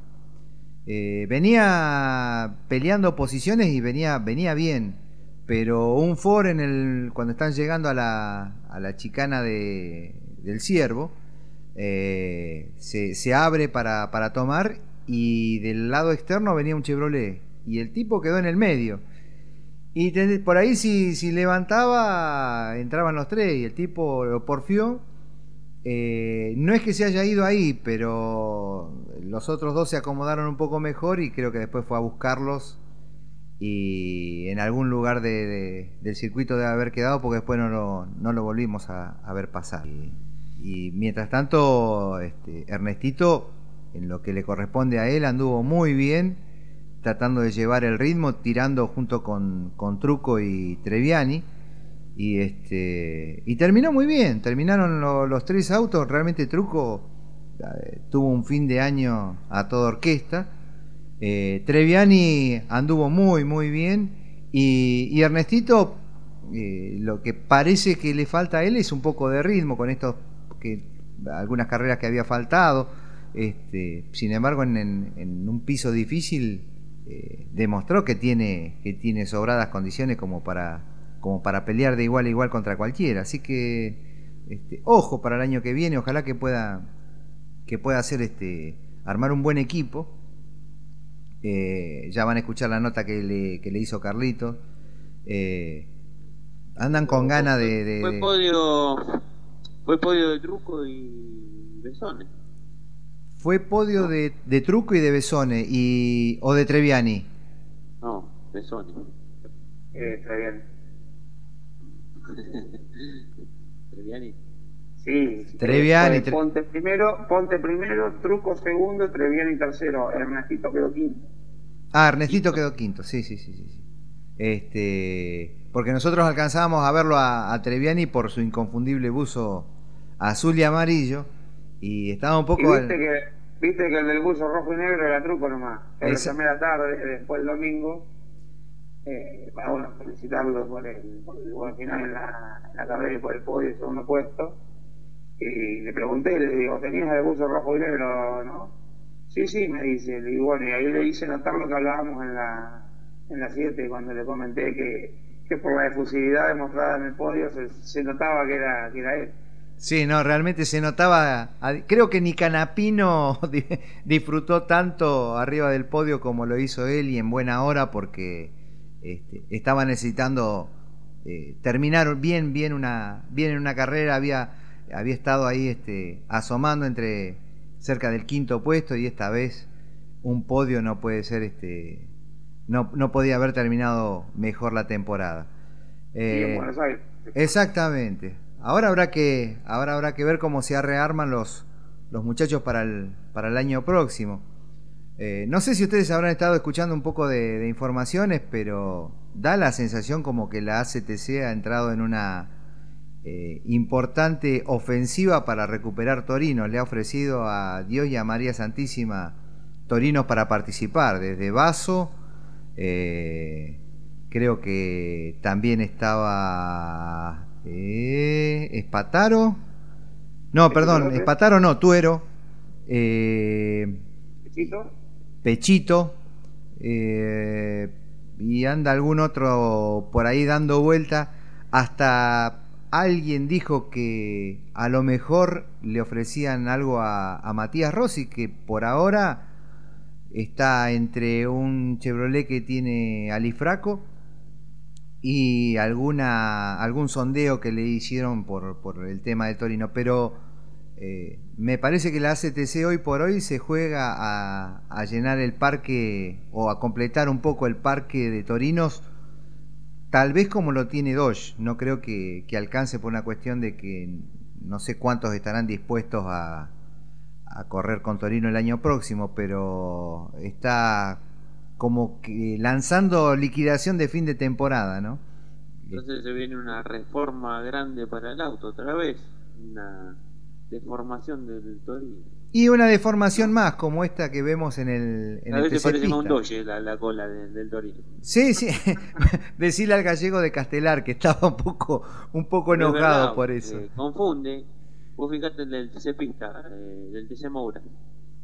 Eh, venía peleando posiciones y venía, venía bien. Pero un Ford en el, cuando están llegando a la, a la chicana de, del Ciervo, eh, se, se abre para, para tomar y del lado externo venía un Chevrolet. Y el tipo quedó en el medio. Y por ahí si, si levantaba, entraban los tres y el tipo lo porfió. Eh, no es que se haya ido ahí, pero los otros dos se acomodaron un poco mejor y creo que después fue a buscarlos y en algún lugar de- de- del circuito debe haber quedado porque después no lo, no lo volvimos a, ver pasar. Y, mientras tanto, este, Ernestito, en lo que le corresponde a él, anduvo muy bien tratando de llevar el ritmo, tirando junto con, con Truco y Treviani. Y este y terminó muy bien, terminaron lo- los tres autos, realmente Truco eh, tuvo un fin de año a toda orquesta. Eh, Treviani anduvo muy muy bien y, Ernestito eh, lo que parece que le falta a él es un poco de ritmo con estos que algunas carreras que había faltado. Este, sin embargo, en, en- en un piso difícil eh, demostró que tiene, que tiene sobradas condiciones como para, como para pelear de igual a igual contra cualquiera. Así que, este, ojo para el año que viene, ojalá que pueda, que pueda hacer este, armar un buen equipo. Eh, ya van a escuchar la nota que le, que le hizo Carlito. Eh, andan con ganas de, de- Fue podio, fue podio de truco y besones. Fue podio de, de Truco y de Besone y, o de Treviani. No, besones. Eh, está bien. Treviani. Sí. Treviani, Tre- Ponte primero, Ponte primero, Truco segundo, Treviani tercero. Ernestito quedó quinto. Ah, Ernestito quedó quinto, sí, sí, sí, sí. sí. Este, porque nosotros alcanzábamos a verlo a, a Treviani por su inconfundible buzo azul y amarillo y estaba un Y poco... al- viste que, viste que el del buzo rojo y negro era truco nomás. Pero Ese- llamé a la tarde, después el domingo, eh, para bueno, felicitarlo por el, por el buen final en la, en la carrera y por el podio y segundo puesto. Y le pregunté, le digo, ¿tenías el buzo rojo y negro, no? Sí, sí, me dice. Y bueno, y ahí le hice notar lo que hablábamos en la, en la 7 cuando le comenté que, que por la efusividad demostrada en el podio se, se notaba que era, que era él. Sí, no, realmente se notaba. Creo que ni Canapino di- disfrutó tanto arriba del podio como lo hizo él y en buena hora porque este, estaba necesitando eh, terminar bien, bien una, bien en una carrera. Había, había estado ahí este, asomando entre cerca del quinto puesto y esta vez un podio no puede ser este, no, no podía haber terminado mejor la temporada. En Eh, Buenos Aires. Exactamente. Ahora habrá que, ahora habrá que ver cómo se rearman los, los muchachos para el, para el año próximo. Eh, no sé si ustedes habrán estado escuchando un poco de, de informaciones, pero da la sensación como que la ACTC ha entrado en una eh, importante ofensiva para recuperar Torino. Le ha ofrecido a Dios y a María Santísima Torinos para participar, desde Vaso, eh, creo que también estaba eh, Espataro. No, perdón, Espataro no, Tuero. eh, Pechito, Pechito. y anda algún otro por ahí dando vuelta. Hasta alguien dijo que a lo mejor le ofrecían algo a, Matías Rossi, que por ahora está entre un Chevrolet que tiene Alifraco y alguna algún sondeo que le hicieron por, por el tema de Torino, pero Eh, me parece que la ACTC hoy por hoy se juega a, a llenar el parque o a completar un poco el parque de Torinos, tal vez como lo tiene Dodge. No creo que, que alcance por una cuestión de que no sé cuántos estarán dispuestos a, a correr con Torino el año próximo, pero está como que lanzando liquidación de fin de temporada, ¿no? Entonces se viene una reforma grande para el auto otra vez, una deformación del Torino. Y una deformación más, como esta que vemos en el, en A el veces parece más un. Dodge la, la cola de- del Torino. Sí, sí. Decirle al gallego de Castelar que estaba un poco, un poco enojado verdad, por eso. eh, confunde. Vos fijate el del TC Pista, eh, del TC Moura,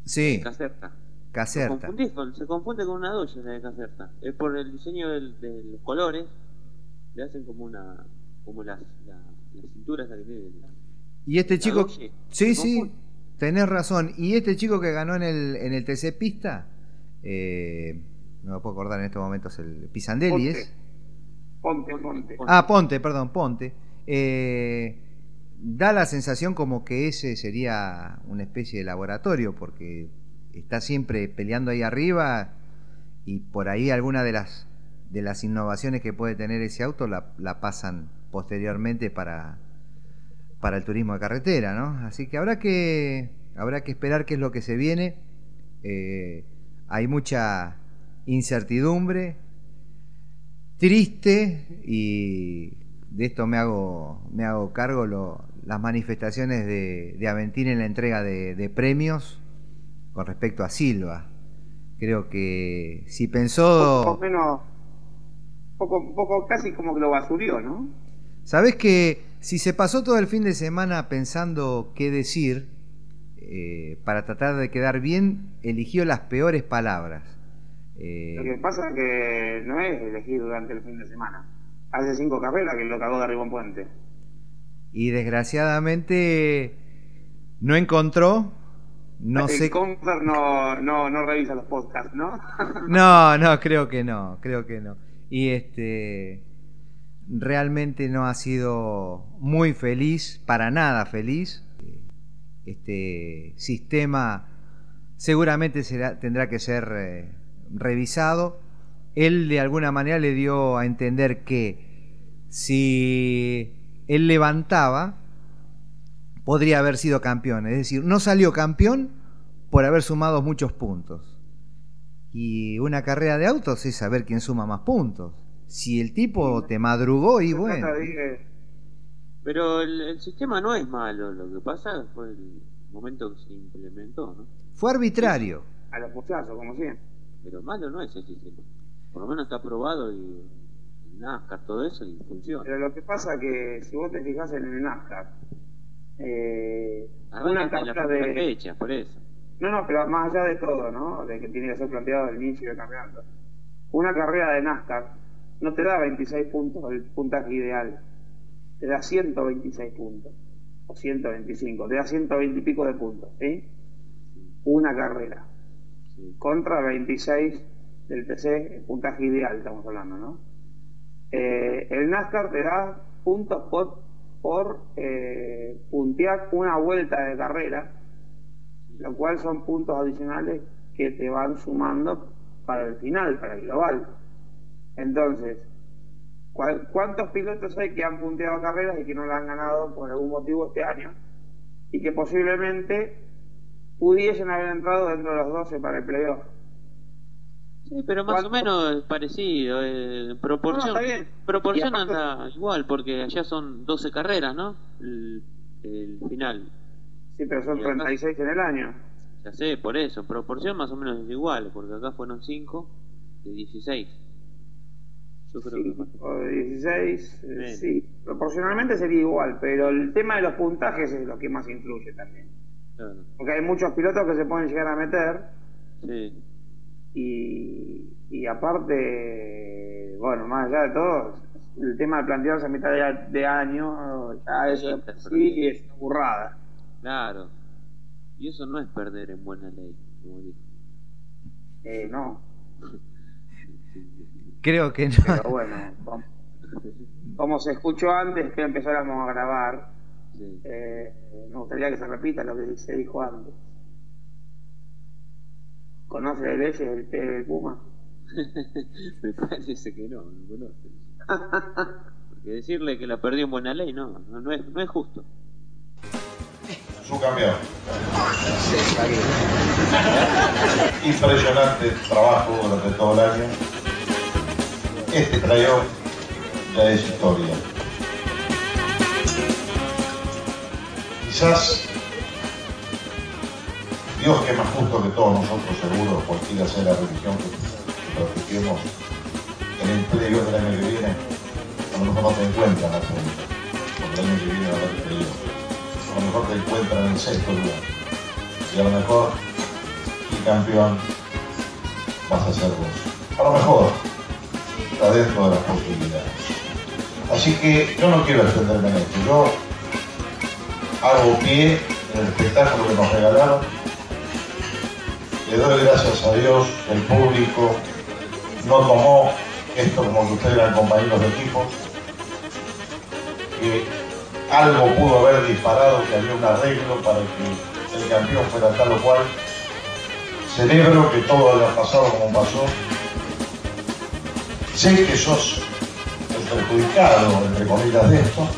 Sí, Caserta. Se Caserta. con- se confunde con una Dodge la de Caserta. Es por el diseño del- de los colores, le hacen como una. como las, la, la cintura esa que tiene. Y este chico, sí, sí, confunde. Tenés razón. Y este chico que ganó en el, en el TC Pista, eh, no me puedo acordar en estos momentos, el Pisandelli Ponte. es. Ponte, ponte. Ah, Ponte, perdón, Ponte. Eh, da la sensación como que ese sería una especie de laboratorio, porque está siempre peleando ahí arriba y por ahí alguna de las de las innovaciones que puede tener ese auto la, la pasan posteriormente para, para el turismo de carretera, ¿no? Así que habrá que habrá que esperar qué es lo que se viene. Eh, hay mucha incertidumbre, triste y de esto me hago me hago cargo lo- las manifestaciones de, de Aventín en la entrega de, de premios con respecto a Silva. Creo que si Poco pensó, menos. Poco, poco, casi como que lo basurió, ¿no? sabes que si se pasó todo el fin de semana pensando qué decir eh, para tratar de quedar bien, eligió las peores palabras. Eh, Lo que pasa es que no es elegir durante el fin de semana. Hace cinco carreras que lo cagó de Ribón Puente. y desgraciadamente no encontró, no el sé, Confer no, no, no revisa los podcasts, ¿no? no, no, creo que no, creo que no. Y este realmente no ha sido muy feliz, para nada feliz. Este sistema seguramente será, tendrá que ser eh, revisado. Él de alguna manera le dio a entender que si él levantaba, podría haber sido campeón. Es decir, no salió campeón por haber sumado muchos puntos. Y una carrera de autos es saber quién suma más puntos. Si el tipo te madrugó y Se bueno. Pero el, el sistema no es malo, lo que pasa fue el momento que se implementó, ¿no? Fue arbitrario. a los puchazos, como siempre. Pero malo no es el sistema. Por lo menos está aprobado y NASCAR, todo eso, y funciona. Pero lo que pasa que si vos te fijas en el NASCAR, eh, una carta de... fecha, por eso. No, no, pero más allá de todo, ¿no? De que tiene que ser planteado al inicio del campeonato. Una carrera de NASCAR no te da 26 puntos el puntaje ideal. Te da 126 puntos. O 125. Te da 120 y pico de puntos, ¿sí? Una carrera. Sí. Contra 26 del TC, el puntaje ideal estamos hablando, ¿no? Eh, el NASCAR te da puntos por, por eh, puntear una vuelta de carrera lo cual son puntos adicionales que te van sumando para el final, para el global. Entonces, ¿cuál- ¿cuántos pilotos hay que han punteado carreras y que no la han ganado por algún motivo este año? Y que posiblemente pudiesen haber entrado dentro de los 12 para el playoff. Sí, pero más o menos es parecido. Eh, proporción, No, proporción aparte- anda igual, porque allá son 12 carreras, ¿no? El, el final. Sí, pero son Y acá- 36 en el año. Ya sé, por eso. Proporción más o menos es igual, porque acá fueron 5 de 16. Yo creo Sí, que. o de 16, eh, sí. Proporcionalmente sería igual, pero el tema de los puntajes es lo que más influye también. Claro. Porque hay muchos pilotos que se pueden llegar a meter Sí. y, y aparte, bueno, más allá de todo, el tema de plantearse a mitad de, de año, ya eso Sí, es una burrada. Claro. Y eso no es perder en buena ley, como dijo. Eh, no, Creo que no. pero bueno, como, como se escuchó antes que empezáramos a grabar, Sí. eh, me gustaría que se repita lo que se dijo antes. ¿Conoce de leyes el, el Puma? Me parece que no, no conoce. Porque decirle que la perdió en buena ley, no, no, no es, no es justo. su campeón. Impresionante trabajo durante todo el año. Este playoff ya es historia. Quizás Dios que es más justo que todos nosotros, seguro, cualquiera sea la religión que, que practiquemos, el playoff del año que viene, a lo mejor no te encuentran a punto, porque el año que viene va a a lo mejor te encuentran en el sexto lugar. Y a lo mejor el campeón vas a ser vos. A lo mejor dentro de las posibilidades. Así que yo no quiero extenderme en esto. Yo hago pie en el espectáculo que nos regalaron. Le doy gracias a Dios el público no tomó esto como que ustedes eran compañeros de equipo. Que algo pudo haber disparado, que había un arreglo para que el campeón fuera tal o cual. Celebro que todo haya pasado como pasó. Sé que sos el perjudicado, entre comillas, de esto,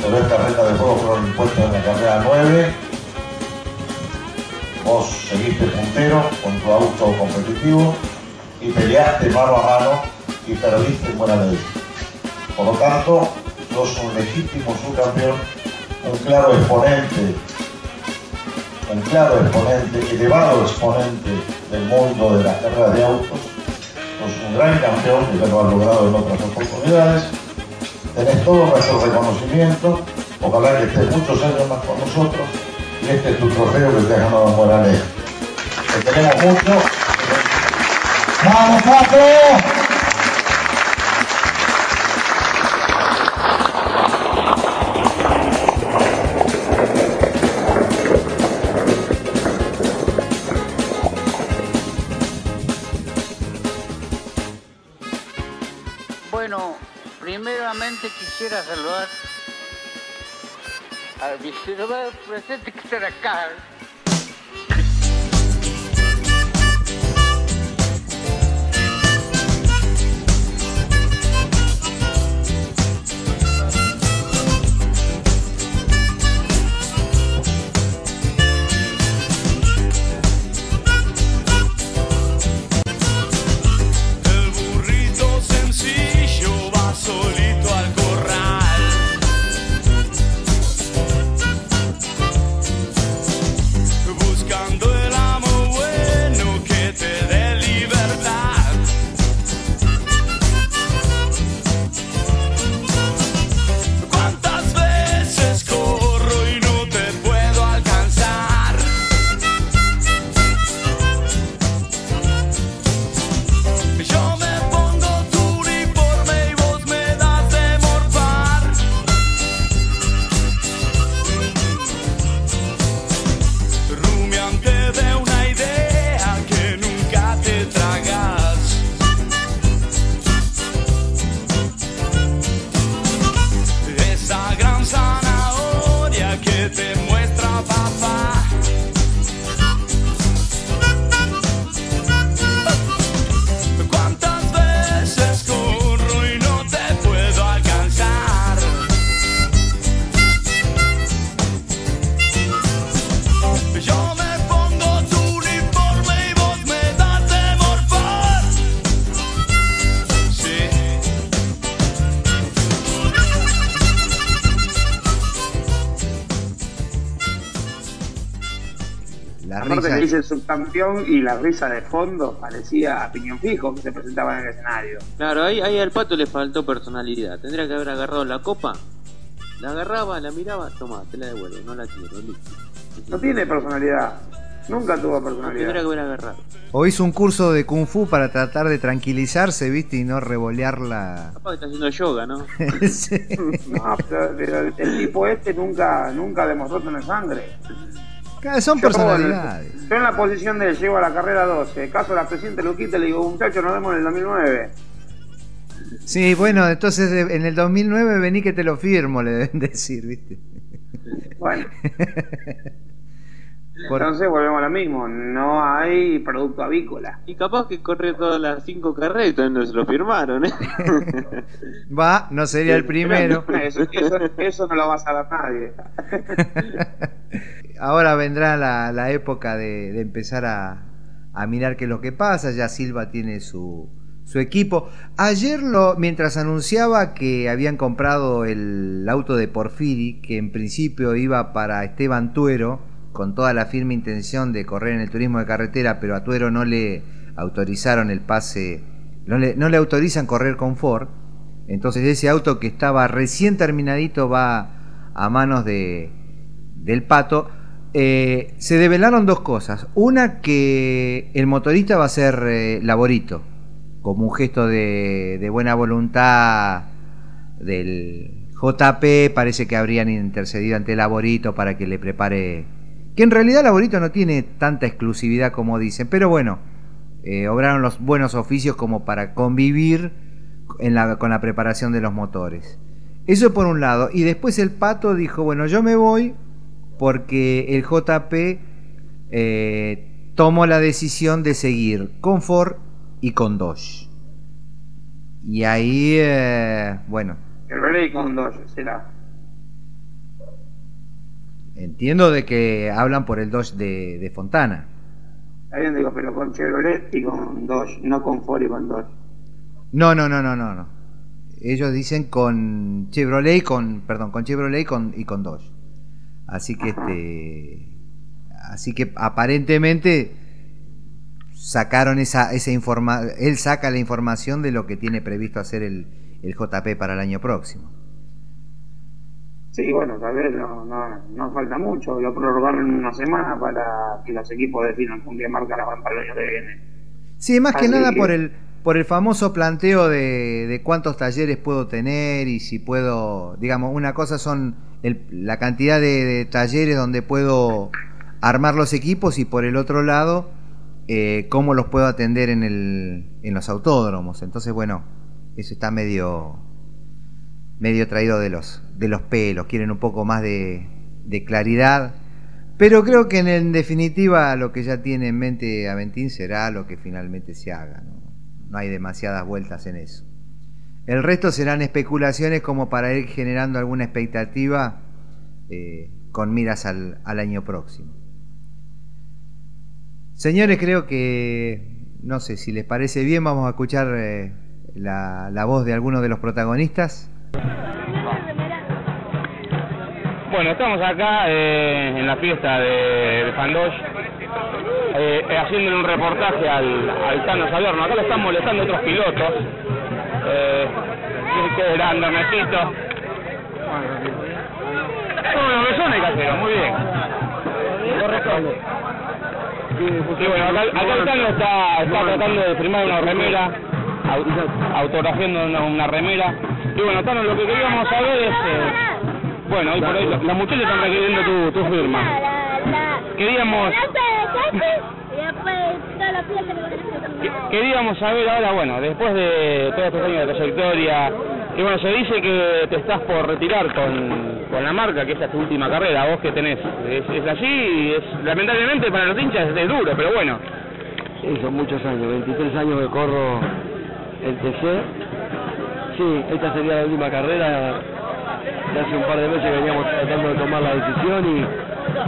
pero estas reglas de juego fueron impuestas en la carrera 9. Vos seguiste puntero con tu auto competitivo y peleaste mano a mano y perdiste en buena ley. Por lo tanto, sos un legítimo subcampeón, un claro exponente, un claro exponente, elevado exponente del mundo de las carreras de autos. Gran campeón que lo has logrado en otras oportunidades. Tenés todo nuestro reconocimiento. Ojalá que estés muchos años más con nosotros. Y este es tu trofeo que te has ganado ley. Te queremos mucho. ¡Vamos, Paco! Primeramente quisiera saludar al vicepresidente que está acá. Dice el subcampeón y la risa de fondo parecía a piñón fijo que se presentaba en el escenario. Claro, ahí, ahí al pato le faltó personalidad. Tendría que haber agarrado la copa, la agarraba, la miraba, toma, te la devuelvo, no la quiero, listo. No tiene personalidad. Nunca tuvo Tendría que personalidad. haber agarrado. O hizo un curso de kung fu para tratar de tranquilizarse, ¿viste? Y no revolearla. Capaz que está haciendo yoga, ¿no? Sí. No, pero, pero el, el tipo este nunca, nunca demostró tener sangre. Claro, Son personalidades. Yo en la posición de llego a la carrera 12. Caso la presidente Luquita le digo, muchachos, nos vemos en el 2009. Sí, bueno, entonces en el 2009 vení que te lo firmo, le deben decir, ¿viste? Bueno. Entonces volvemos a lo mismo, no hay producto avícola. Y capaz que corre todas las cinco carreras y no se lo firmaron, ¿eh? Va, no sería el primero. Eso, eso, eso no lo va a saber nadie. Ahora vendrá la, la época de, de empezar a, a mirar qué es lo que pasa. Ya Silva tiene su, su equipo. Ayer, lo, mientras anunciaba que habían comprado el auto de Porfiri, que en principio iba para Esteban Tuero, con toda la firme intención de correr en el turismo de carretera, pero a Tuero no le autorizaron el pase, no le, no le autorizan correr con Ford. Entonces ese auto que estaba recién terminadito va a manos de, del pato. Eh, se develaron dos cosas. Una que el motorista va a ser eh, Laborito, como un gesto de, de buena voluntad del JP, parece que habrían intercedido ante Laborito para que le prepare que en realidad Laborito no tiene tanta exclusividad como dicen, pero bueno, eh, obraron los buenos oficios como para convivir en la, con la preparación de los motores. Eso por un lado. Y después el pato dijo, bueno, yo me voy porque el JP eh, tomó la decisión de seguir con Ford y con Dodge. Y ahí, eh, bueno. El relay con Dodge será. Entiendo de que hablan por el Dodge de, de Fontana. Bien, digo, pero con Chevrolet y con Dodge, no con Ford y con Dodge. No, no, no, no, no, no. Ellos dicen con Chevrolet y con, perdón, con Chevrolet y con, y con Dodge. Así que Ajá. este, así que aparentemente sacaron esa, esa informa, él saca la información de lo que tiene previsto hacer el, el JP para el año próximo. Sí, bueno, tal vez no, no, no falta mucho. Lo prorrogaron en una semana para que los equipos definan con qué marca la van para el año que viene. Sí, más que nada que- por el por el famoso planteo de, de cuántos talleres puedo tener y si puedo, digamos, una cosa son el- la cantidad de, de talleres donde puedo armar los equipos y por el otro lado eh, cómo los puedo atender en, el, en los autódromos. Entonces, bueno, eso está medio medio traído de los de los pelos. Quieren un poco más de, claridad. Pero creo que en, definitiva lo que ya tiene en mente Aventín será lo que finalmente se haga. ¿no? No hay demasiadas vueltas en eso. El resto serán especulaciones como para ir generando alguna expectativa eh, con miras al, al año próximo. Señores, creo que, no sé, si les parece bien, vamos a escuchar eh, la, la voz de alguno de los protagonistas. Bueno, estamos acá eh, en la fiesta de, de Fandosh, eh, haciéndole un reportaje al, Tano Salerno. Acá lo están molestando otros pilotos. Eh, qué grande, Mesito. Bueno, que son el casero, muy bien. Y bueno, acá, acá el Tano está, tratando de firmar una remera, au- autografiando una, una remera. Y bueno, Tano, lo que queríamos saber es... eh, bueno, hoy por hoy los muchachos están requiriendo tu, tu firma. Queríamos, que- queríamos saber ahora, bueno, después de todos estos años de trayectoria, y bueno, se dice que te estás por retirar con, con la marca, que esta es tu última carrera, vos que tenés. Es, es así, y es, lamentablemente para los hinchas es duro, pero bueno. Sí, son muchos años, 23 años que corro el TC. Sí, esta sería la última carrera. Ya hace un par de meses veníamos tratando de tomar la decisión y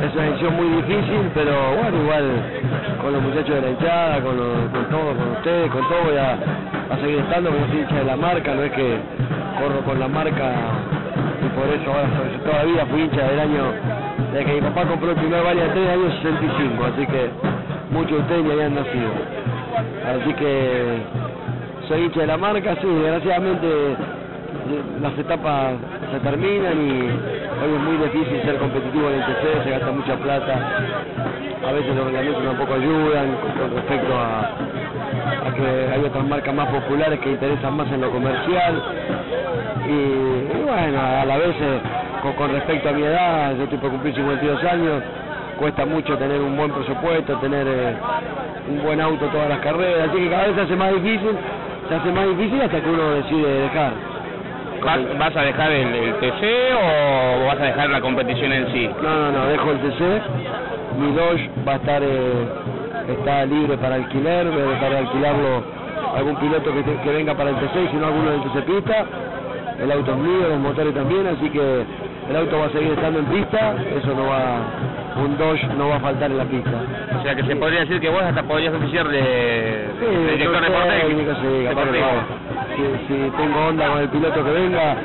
es una decisión muy difícil, pero bueno, igual con los muchachos de la hinchada, con, con todos, con ustedes, con todo voy a, seguir estando como soy hincha de la marca, no es que corro con la marca y por eso ahora soy- toda la vida fui hincha del año, desde que mi papá compró el primer Valle de año 65, así que muchos de ustedes ni habían nacido. Así que soy hincha de la marca, sí, desgraciadamente las etapas se terminan y es muy difícil ser competitivo en el TC, se gasta mucha plata, a veces los reglamentos tampoco ayudan con, respecto a, a que hay otras marcas más populares que interesan más en lo comercial. Y, bueno, a la vez eh, con, con respecto a mi edad, yo estoy por cumplir 52 años, cuesta mucho tener un buen presupuesto, tener eh, un buen auto todas las carreras, así que cada vez se hace más difícil, se hace más difícil hasta que uno decide dejar. ¿Vas, vas a dejar el, el TC o vas a dejar la competición en sí? No, no, no, dejo el TC. Mi Dodge va a estar, eh, está libre para alquiler, voy a dejar de alquilarlo a algún piloto que, te- que venga para el TC y si no alguno del TC pista. El auto es mío, los motores también, así que el auto va a seguir estando en pista, eso no va, un Dodge no va a faltar en la pista. O sea que se podría decir que vos hasta podrías oficiar de, Sí, de director técnico, sí, capaz que lo haga. Si, si tengo onda con el piloto que venga,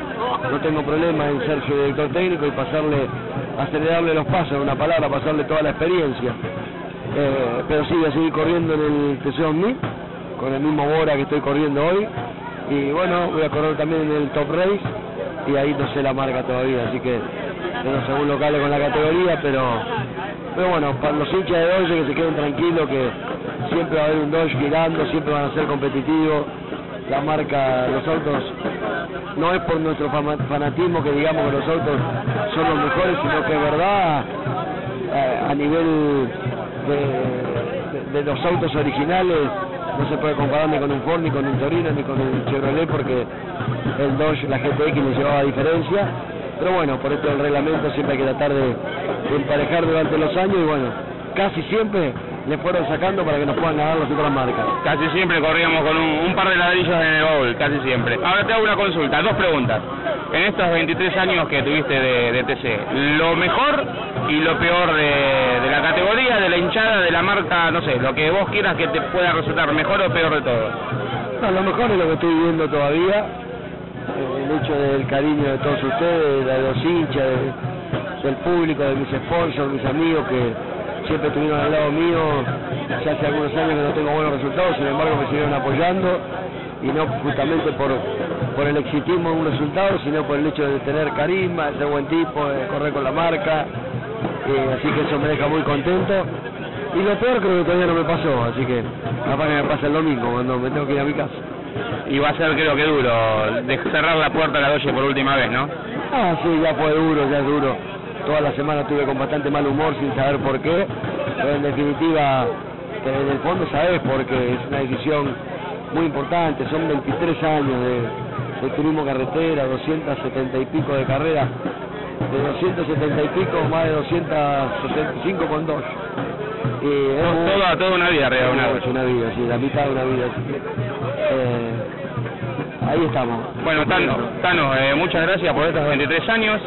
no tengo problema en ser su director técnico y pasarle, acelerarle los pasos, en una palabra, pasarle toda la experiencia. Eh, pero sí, voy a seguir corriendo en el TC 1000, con el mismo Bora que estoy corriendo hoy. Y bueno, voy a correr también en el Top Race, y ahí no sé la marca todavía, así que tengo según locales con la categoría, pero bueno, para los hinchas de Dodge que se queden tranquilos que siempre va a haber un Dodge girando, siempre van a ser competitivos. La marca, los autos, no es por nuestro fanatismo que digamos que los autos son los mejores, sino que es verdad eh, a nivel de, de- de los autos originales no se puede comparar ni con un Ford, ni con un Torino, ni con un Chevrolet porque el Dodge, la GTX le llevaba diferencia. Pero bueno, por esto del reglamento siempre hay que tratar de, de emparejar durante los años y bueno, casi siempre le fueron sacando para que nos puedan ganar las otras marcas. Casi siempre corríamos con un, un par de ladrillos en el baúl, casi siempre. Ahora te hago una consulta, dos preguntas. En estos 23 años que tuviste de, de TC, lo mejor y lo peor de, de la categoría, de la hinchada, de la marca, no sé, lo que vos quieras que te pueda resultar mejor o peor de todo. No, lo mejor es lo que estoy viendo todavía, el hecho del cariño de todos ustedes, de los hinchas, de- del público, de mis sponsors, mis amigos que siempre estuvieron al lado mío, ya hace algunos años que no tengo buenos resultados, sin embargo me siguieron apoyando y no justamente por, por el exitismo de un resultado, sino por el hecho de tener carisma, de ser buen tipo, de correr con la marca, eh, así que eso me deja muy contento. Y lo peor creo que todavía no me pasó, así que capaz que me pasa el domingo cuando me tengo que ir a mi casa. Y va a ser creo que duro de cerrar la puerta a la Doge por última vez, ¿no? Ah, sí, ya fue duro, ya es duro. Toda la semana estuve con bastante mal humor sin saber por qué, pero en definitiva, que en el fondo sabes porque es una decisión muy importante, son 23 años de, de turismo carretera, 270 y pico de carrera, de 270 y pico, más de 265 con dos. Toda- toda una vida de una vida, sí, la mitad de una vida. eh, ahí estamos. Bueno, Tano, Tano eh, muchas gracias por estos 23 años.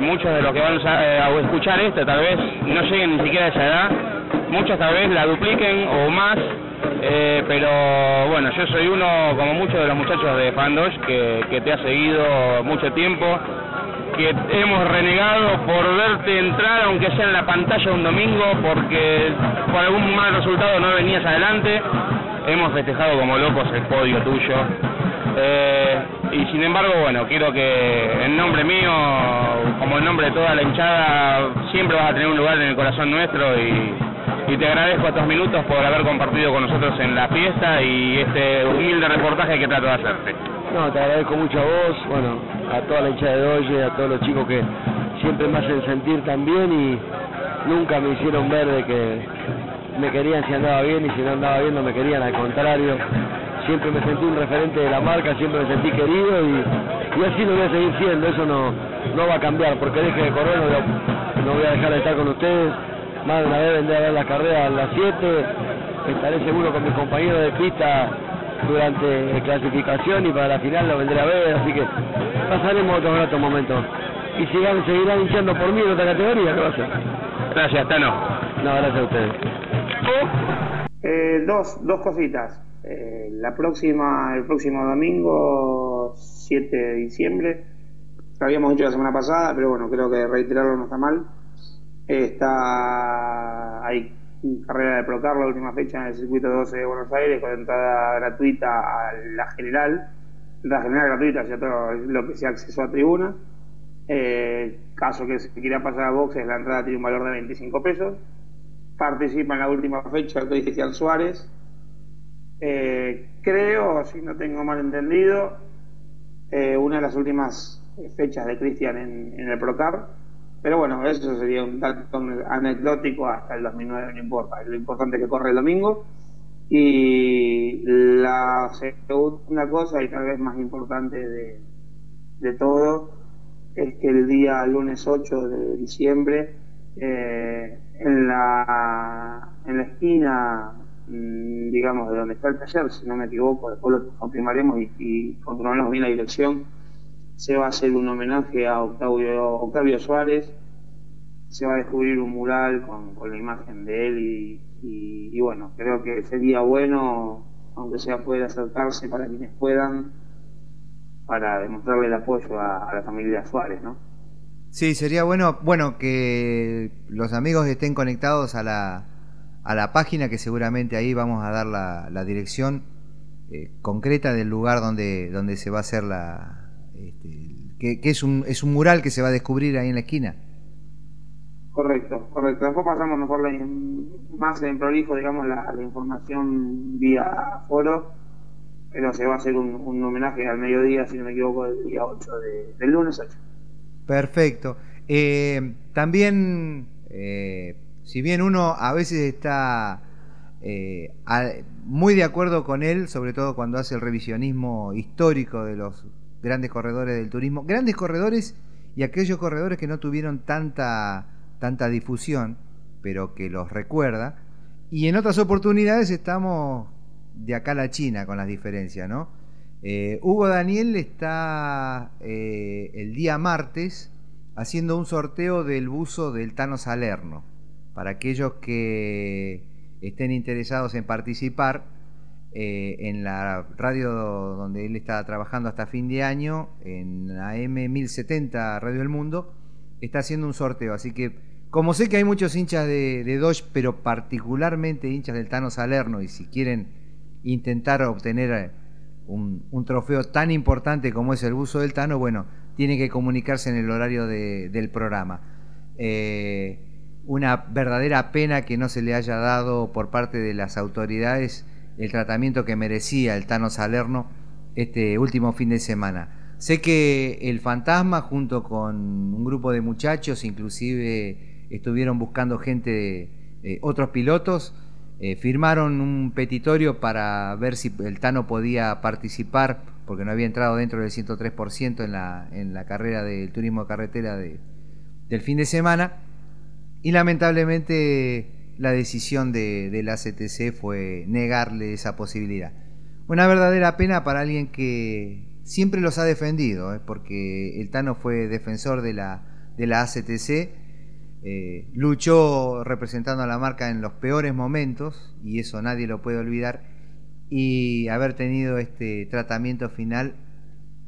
Muchos de los que van a, eh, a escuchar esto tal vez no lleguen ni siquiera a esa edad. Muchos tal vez la dupliquen o más. eh, pero bueno, yo soy uno, como muchos de los muchachos de Fandosh, que, que te ha seguido mucho tiempo, que hemos renegado por verte entrar, aunque sea en la pantalla un domingo, porque por algún mal resultado no venías adelante. Hemos festejado como locos el podio tuyo. Eh, y sin embargo, bueno, quiero que en nombre mío, como en nombre de toda la hinchada, siempre vas a tener un lugar en el corazón nuestro y, te agradezco estos minutos por haber compartido con nosotros en la fiesta y este humilde reportaje que trato de hacerte. No, te agradezco mucho a vos, bueno, a toda la hinchada de Doye, a todos los chicos que siempre me hacen sentir tan bien y nunca me hicieron ver de que me querían si andaba bien y si no andaba bien no me querían, al contrario. Siempre me sentí un referente de la marca, siempre me sentí querido y, y así lo voy a seguir siendo, eso no, no va a cambiar, porque deje de correr no voy, a, no voy a dejar de estar con ustedes. Más de una vez vendré a ver la carrera a las 7, estaré seguro con mis compañeros de pista durante clasificación y para la final lo vendré a ver, así que pasaremos otros gratos momentos. Y sigan, seguirán hinchando por mí en otra categoría, ¿qué va a hacer? Gracias, Tano. No, gracias a ustedes. Eh, dos, dos cositas. Eh, la próxima, el próximo domingo, 7 de diciembre, lo habíamos hecho la semana pasada, pero bueno, creo que reiterarlo no está mal. Está, hay carrera de Procar, la última fecha en el circuito 12 de Buenos Aires, con entrada gratuita a la general, entrada general gratuita hacia todo lo que sea acceso a tribuna. Eh, caso que se quiera pasar a boxes, la entrada tiene un valor de 25 pesos. Participa en la última fecha el Cristian Suárez. Eh, creo, si no tengo mal entendido, eh, una de las últimas fechas de Cristian en, en el Procar. Pero bueno, eso sería un dato anecdótico hasta el 2009, no importa. Lo importante es que corre el domingo. Y la segunda cosa, y tal vez más importante de, de todo es que el día lunes 8 de diciembre eh, en la en la esquina mm, digamos de donde está el taller si no me equivoco después lo confirmaremos y, y controlaremos bien la dirección se va a hacer un homenaje a Octavio, Octavio Suárez se va a descubrir un mural con, con la imagen de él y, bueno creo que sería bueno aunque sea poder acercarse para quienes puedan para demostrarle el apoyo a, a la familia Suárez no Sí, sería bueno, bueno, que los amigos estén conectados a la, a la página, que seguramente ahí vamos a dar la, la dirección eh, concreta del lugar donde, donde se va a hacer la... este, que, que es, un, es un mural que se va a descubrir ahí en la esquina. Correcto, correcto. Después pasamos mejor la, más en prolijo, digamos, la, la información vía foro, pero se va a hacer un, un homenaje al mediodía, si no me equivoco, el día 8 de, del lunes 8. Perfecto. Eh, también, eh, si bien uno a veces está eh, a- muy de acuerdo con él, sobre todo cuando hace el revisionismo histórico de los grandes corredores del turismo, grandes corredores y aquellos corredores que no tuvieron tanta, tanta difusión, pero que los recuerda, y en otras oportunidades estamos de acá a la China con las diferencias, ¿no? Eh, Hugo Daniel está eh, el día martes haciendo un sorteo del buzo del Tano Salerno. Para aquellos que estén interesados en participar eh, en la radio donde él está trabajando hasta fin de año, en AM 1070 Radio del Mundo, está haciendo un sorteo. Así que, como sé que hay muchos hinchas de, de Dodge, pero particularmente hinchas del Tano Salerno, y si quieren intentar obtener eh, un, trofeo tan importante como es el buzo del Tano, bueno, tiene que comunicarse en el horario de- del programa. Eh, una verdadera pena que no se le haya dado por parte de las autoridades el tratamiento que merecía el Tano Salerno este último fin de semana. Sé que el fantasma junto con un grupo de muchachos, inclusive estuvieron buscando gente, otros pilotos, eh, firmaron un petitorio para ver si el Tano podía participar, porque no había entrado dentro del 103% en la, en la carrera del turismo de carretera de- del fin de semana. Y lamentablemente la decisión de, de la CTC fue negarle esa posibilidad. Una verdadera pena para alguien que siempre los ha defendido, ¿eh? porque el Tano fue defensor de la, de la ACTC, eh, luchó representando a la marca en los peores momentos, y eso nadie lo puede olvidar, y haber tenido este tratamiento final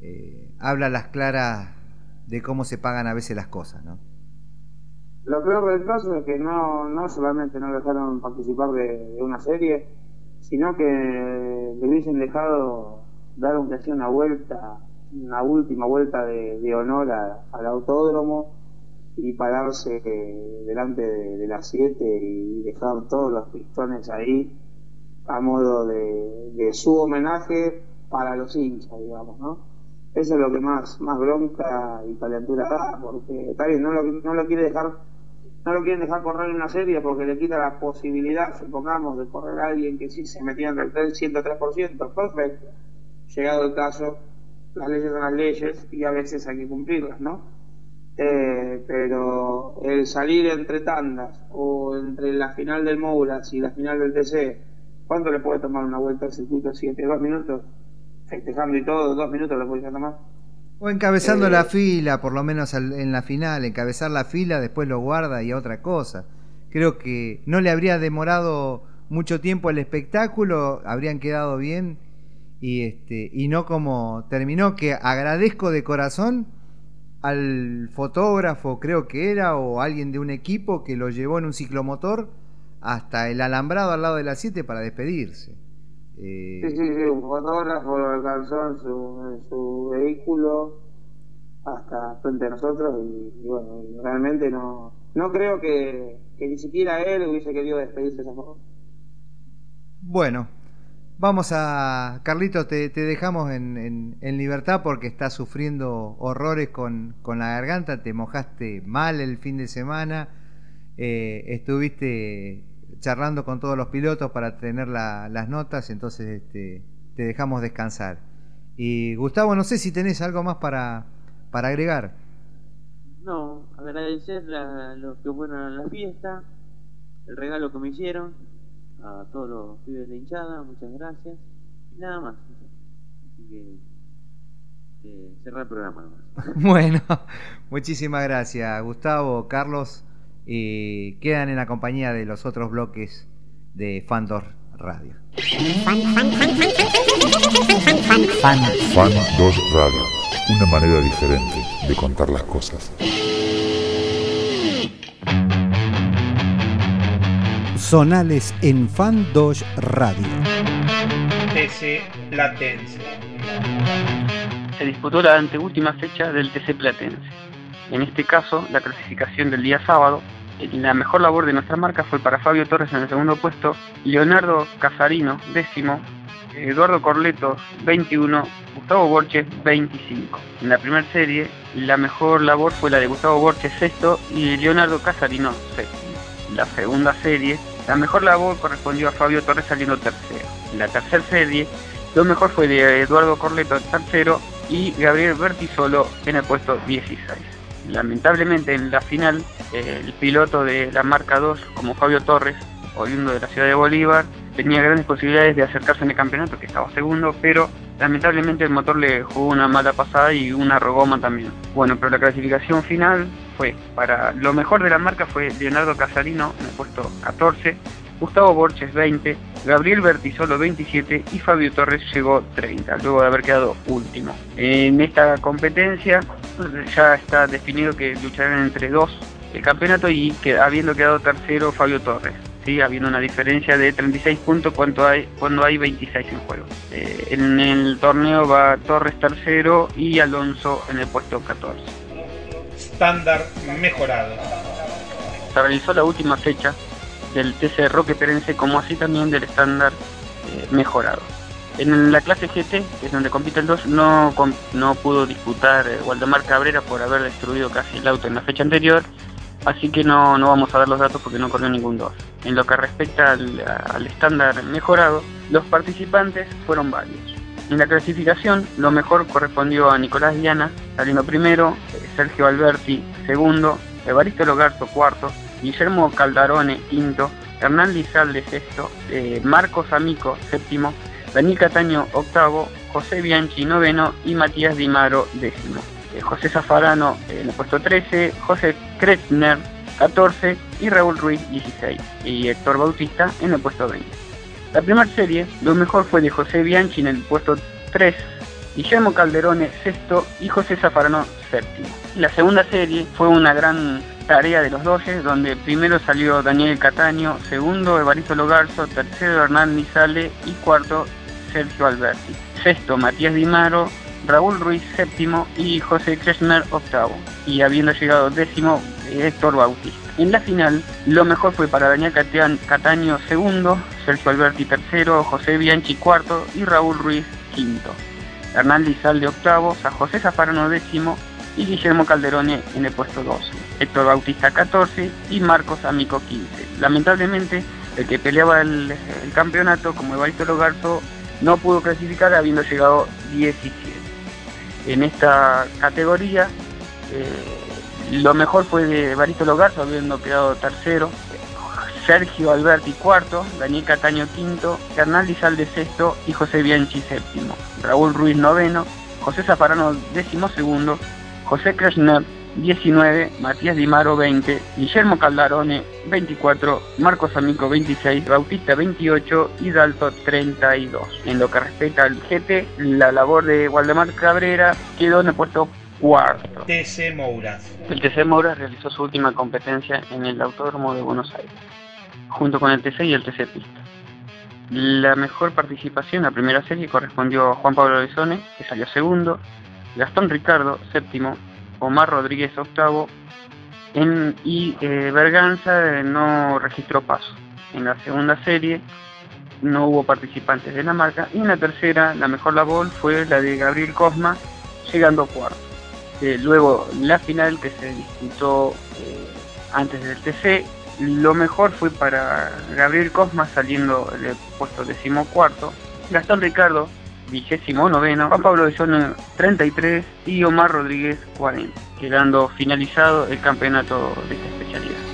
eh, habla a las claras de cómo se pagan a veces las cosas. Lo peor del caso es que no, no solamente no dejaron participar de, una serie, sino que le hubiesen dejado dar aunque sea una vuelta, una última vuelta de, honor al autódromo y pararse eh, delante de, las 7 y dejar todos los pistones ahí a modo de, de su homenaje para los hinchas, digamos, ¿no? Eso es lo que más, más bronca y calentura da, porque está bien, no lo, no lo quiere dejar no lo quieren dejar correr en una serie porque le quita la posibilidad, supongamos, de correr a alguien que sí se metía en el 103%, perfecto. Llegado el caso, las leyes son las leyes y a veces hay que cumplirlas, ¿no? Eh, pero el salir entre tandas o entre la final del Mouras y la final del TC, ¿cuánto le puede tomar una vuelta al circuito 7? ¿Dos minutos? Festejando y todo, dos minutos le puede tomar. O encabezando Eh, la fila, por lo menos al- en la final, encabezar la fila, después lo guarda y a otra cosa. Creo que no le habría demorado mucho tiempo el espectáculo, habrían quedado bien y este y no como terminó que agradezco de corazón al fotógrafo, creo que era o alguien de un equipo que lo llevó en un ciclomotor hasta el alambrado al lado de la 7 para despedirse. Eh, Sí, sí, sí, un fotógrafo lo alcanzó en su, en su vehículo hasta frente a nosotros y, y bueno, realmente no, no creo que, que ni siquiera él hubiese querido despedirse de esa forma. Bueno, vamos a. Carlitos, te, te dejamos en, en- en libertad porque estás sufriendo horrores con, con la garganta, te mojaste mal el fin de semana, eh, estuviste charlando con todos los pilotos para tener la- las notas, entonces este, te dejamos descansar. Y Gustavo, no sé si tenés algo más para, para agregar. No, agradecer a los que fueron a la fiesta, el regalo que me hicieron, a todos los pibes de hinchada, muchas gracias. Y nada más. Así que eh, cerrar el programa nomás. Bueno, muchísimas gracias, Gustavo, Carlos. Y quedan en la compañía de los otros bloques de Fandor Radio. Fan 2 Radio. Una manera diferente de contar las cosas. Sonales en Fan 2 Radio. TC Platense. Se disputó la anteúltima fecha del TC Platense. En este caso, la clasificación del día sábado, la mejor labor de nuestra marca fue para Fabio Torres en el segundo puesto, Leonardo Casarino, décimo, Eduardo Corleto, 21, Gustavo Borges, 25. En la primera serie, la mejor labor fue la de Gustavo Borges, sexto, y Leonardo Casarino, séptimo. En la segunda serie, la mejor labor correspondió a Fabio Torres saliendo tercero. En la tercera serie, lo mejor fue de Eduardo Corleto, tercero, y Gabriel Bertisolo en el puesto 16. Lamentablemente en la final, eh, el piloto de la marca 2, como Fabio Torres, oriundo de la ciudad de Bolívar, tenía grandes posibilidades de acercarse en el campeonato, que estaba segundo, pero lamentablemente el motor le jugó una mala pasada y una rogoma también. Bueno, pero la clasificación final fue, para lo mejor de la marca fue Leonardo Casarino en el puesto 14, Gustavo Borges 20, Gabriel Bertisolo 27 y Fabio Torres llegó 30, luego de haber quedado último. En esta competencia ya está definido que lucharán entre dos el campeonato y que habiendo quedado tercero Fabio Torres. ¿sí? habiendo una diferencia de 36 puntos cuando hay, cuando hay 26 en juego. Eh, en el torneo va Torres tercero y Alonso en el puesto 14. Estándar mejorado. Se realizó la última fecha del TC Roque Perense como así también del estándar eh, mejorado. En la clase GT, que es donde compite el 2, no, no pudo disputar eh, Waldemar Cabrera por haber destruido casi el auto en la fecha anterior así que no, no vamos a dar los datos porque no corrió ningún 2. En lo que respecta al, estándar mejorado, los participantes fueron varios. En la clasificación, lo mejor correspondió a Nicolás Diana, saliendo primero, eh, Sergio Alberti segundo, Evaristo Logarzo cuarto, Guillermo Caldarone quinto, Hernán Lizalde sexto, eh, Marcos Amico séptimo, Daniel Cataño octavo, José Bianchi noveno y Matías Dimaro décimo. Eh, José Zafarano en el puesto 13, José Kretschner 14 y Raúl Ruiz 16 y Héctor Bautista en el puesto 20. La primera serie, lo mejor fue de José Bianchi en el puesto 3, Guillermo Calderone sexto y José Zafarano séptimo. La segunda serie fue una gran tarea de los doces, donde primero salió Daniel Cataño, segundo Evaristo Logarzo, tercero Hernán Nizale y cuarto Sergio Alberti. Sexto Matías Dimaro, Raúl Ruiz séptimo y José Kretschmer octavo, y habiendo llegado décimo Héctor Bautista. En la final, lo mejor fue para Daniel Cataño segundo, Sergio Alberti tercero, José Bianchi cuarto y Raúl Ruiz quinto. Hernán Lizalde octavo, San José Zafarano décimo y Guillermo Calderone en el puesto 12. Héctor Bautista 14 y Marcos Amico 15. Lamentablemente, el que peleaba el, campeonato, como Evaristo Logarto, no pudo clasificar habiendo llegado 17 en esta categoría. Eh, lo mejor fue de Barito Logarzo, habiendo quedado tercero. Sergio Alberti cuarto, Daniel Cataño quinto, Hernán Lizalde sexto y José Bianchi séptimo. Raúl Ruiz noveno, José Zafarano décimo segundo, José Krasner 19, Matías Dimaro 20, Guillermo Caldarone 24, Marcos Amico 26, Bautista 28 y Dalto 32. En lo que respecta al GT, la labor de Waldemar Cabrera quedó en el puesto cuarto. TC Mouras. El TC Mouras realizó su última competencia en el Autódromo de Buenos Aires, junto con el TC y el TC Pista. La mejor participación en la primera serie correspondió a Juan Pablo Lezone, que salió segundo, Gastón Ricardo, séptimo, Omar Rodríguez octavo en, y eh, Berganza eh, no registró paso. En la segunda serie no hubo participantes de la marca y en la tercera la mejor labor fue la de Gabriel Cosma llegando cuarto. Eh, luego la final que se disputó antes del TC, lo mejor fue para Gabriel Cosma saliendo del puesto decimocuarto, Gastón Ricardo vigésimo noveno, Juan Pablo de Zona 33 y Omar Rodríguez 40, quedando finalizado el campeonato de esta especialidad.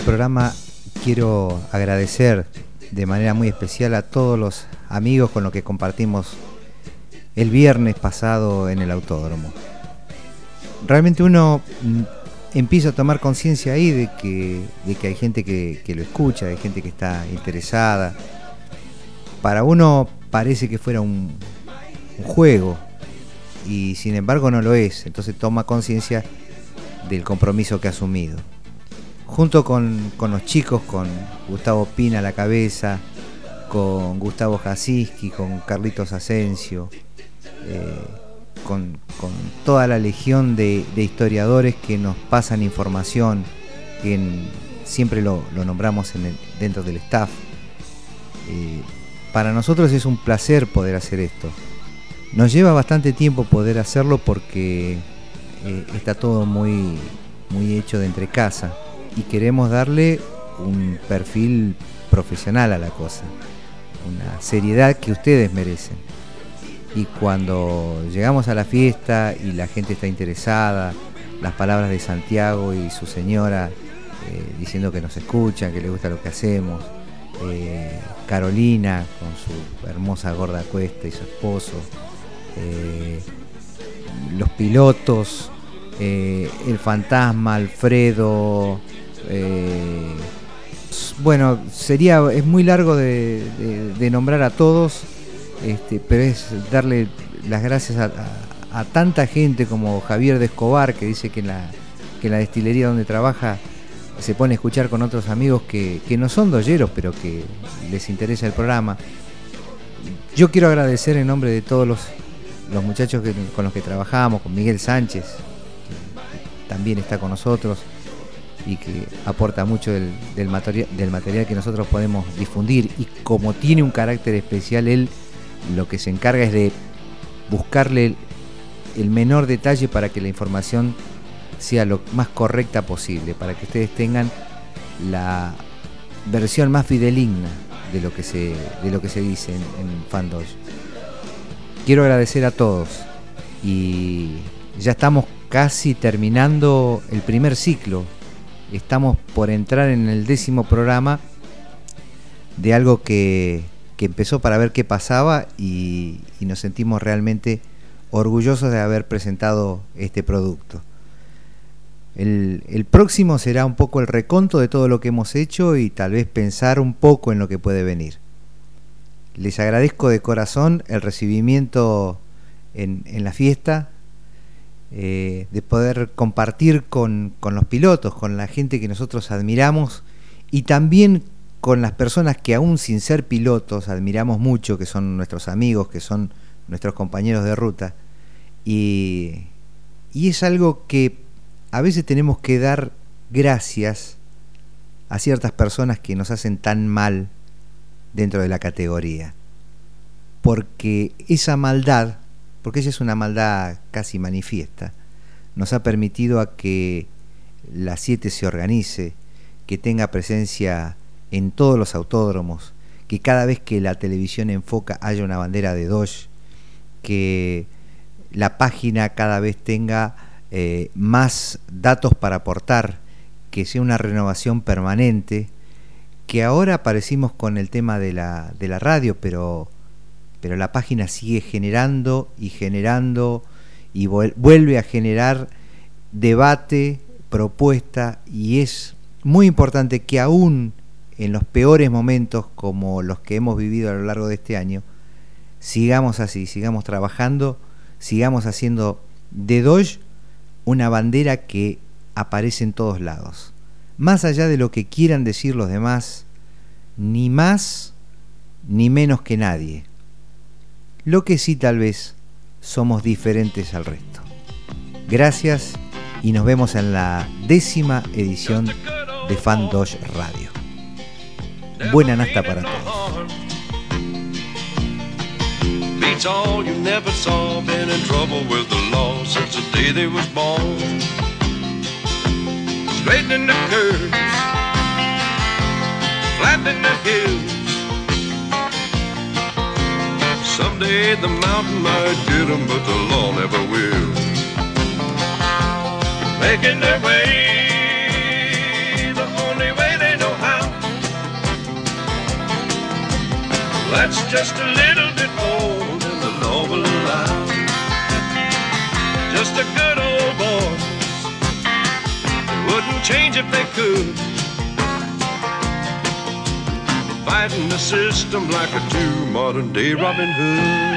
El programa quiero agradecer de manera muy especial a todos los amigos con los que compartimos el viernes pasado en el autódromo. Realmente uno mm, empieza a tomar conciencia ahí de que, de que hay gente que, que lo escucha, hay gente que está interesada. Para uno parece que fuera un, un juego y sin embargo no lo es. Entonces toma conciencia del compromiso que ha asumido junto con, con los chicos, con Gustavo Pina a la cabeza, con Gustavo Jasiski, con Carlitos Asensio, eh, con, con toda la legión de, historiadores que nos pasan información, que siempre lo, nombramos dentro del staff. Eh, para nosotros es un placer poder hacer esto. Nos lleva bastante tiempo poder hacerlo porque eh, está todo muy, muy hecho de entre casa y queremos darle un perfil profesional a la cosa, una seriedad que ustedes merecen. Y cuando llegamos a la fiesta y la gente está interesada, las palabras de Santiago y su señora eh, diciendo que nos escuchan, que les gusta lo que hacemos, eh, Carolina con su hermosa gorda cuesta y su esposo, eh, los pilotos, el fantasma, Alfredo, eh, Bueno, sería, es muy largo de, nombrar a todos, este, pero es darle las gracias a, tanta gente como Javier de Escobar, que dice que en la, que la destilería donde trabaja se pone a escuchar con otros amigos que, que no son doyeros, pero que les interesa el programa. Yo quiero agradecer en nombre de todos los, los muchachos que- con los que trabajamos, con Miguel Sánchez, que también está con nosotros y que aporta mucho del, del, materia- del material que nosotros podemos difundir. Y como tiene un carácter especial, él lo que se encarga es de buscarle el, menor detalle para que la información sea lo más correcta posible, para que ustedes tengan la versión más fideligna de lo que se, de lo que se dice en, en. Quiero agradecer a todos y ya estamos casi terminando el primer ciclo. Estamos por entrar en el décimo programa de algo que, que empezó para ver qué pasaba y, nos sentimos realmente orgullosos de haber presentado este producto. El, el próximo será un poco el reconto de todo lo que hemos hecho y tal vez pensar un poco en lo que puede venir. Les agradezco de corazón el recibimiento en, en la fiesta, eh, de poder compartir con, con los pilotos, con la gente que nosotros admiramos y también con las personas que aún sin ser pilotos admiramos mucho, que son nuestros amigos, que son nuestros compañeros de ruta. Y, y es algo que a veces tenemos que dar gracias a ciertas personas que nos hacen tan mal dentro de la categoría. Porque esa maldad, porque ella es una maldad casi manifiesta, nos ha permitido a que la 7 se organice, que tenga presencia en todos los autódromos, que cada vez que la televisión enfoca haya una bandera de Dodge, que la página cada vez tenga eh, más datos para aportar, que sea una renovación permanente, que ahora aparecimos con el tema de la, de la radio, pero, pero la página sigue generando y generando y vuel- vuelve a generar debate, propuesta, y es muy importante que aún en los peores momentos como los que hemos vivido a lo largo de este año, sigamos así, sigamos trabajando, sigamos haciendo de Dodge una bandera que aparece en todos lados. Más allá de lo que quieran decir los demás, ni más ni menos que nadie. Lo que sí tal vez somos diferentes al resto. Gracias y nos vemos en la décima edición de Fan Radio. Buena nasta para todos. Straightening the curves. Someday the mountain might get 'em, but the law never will. Making their way the only way they know how. That's just a little bit more than the law will allow. Just a good old boy. Wouldn't change if they could. Fighting the system like a true modern day Robin Hood.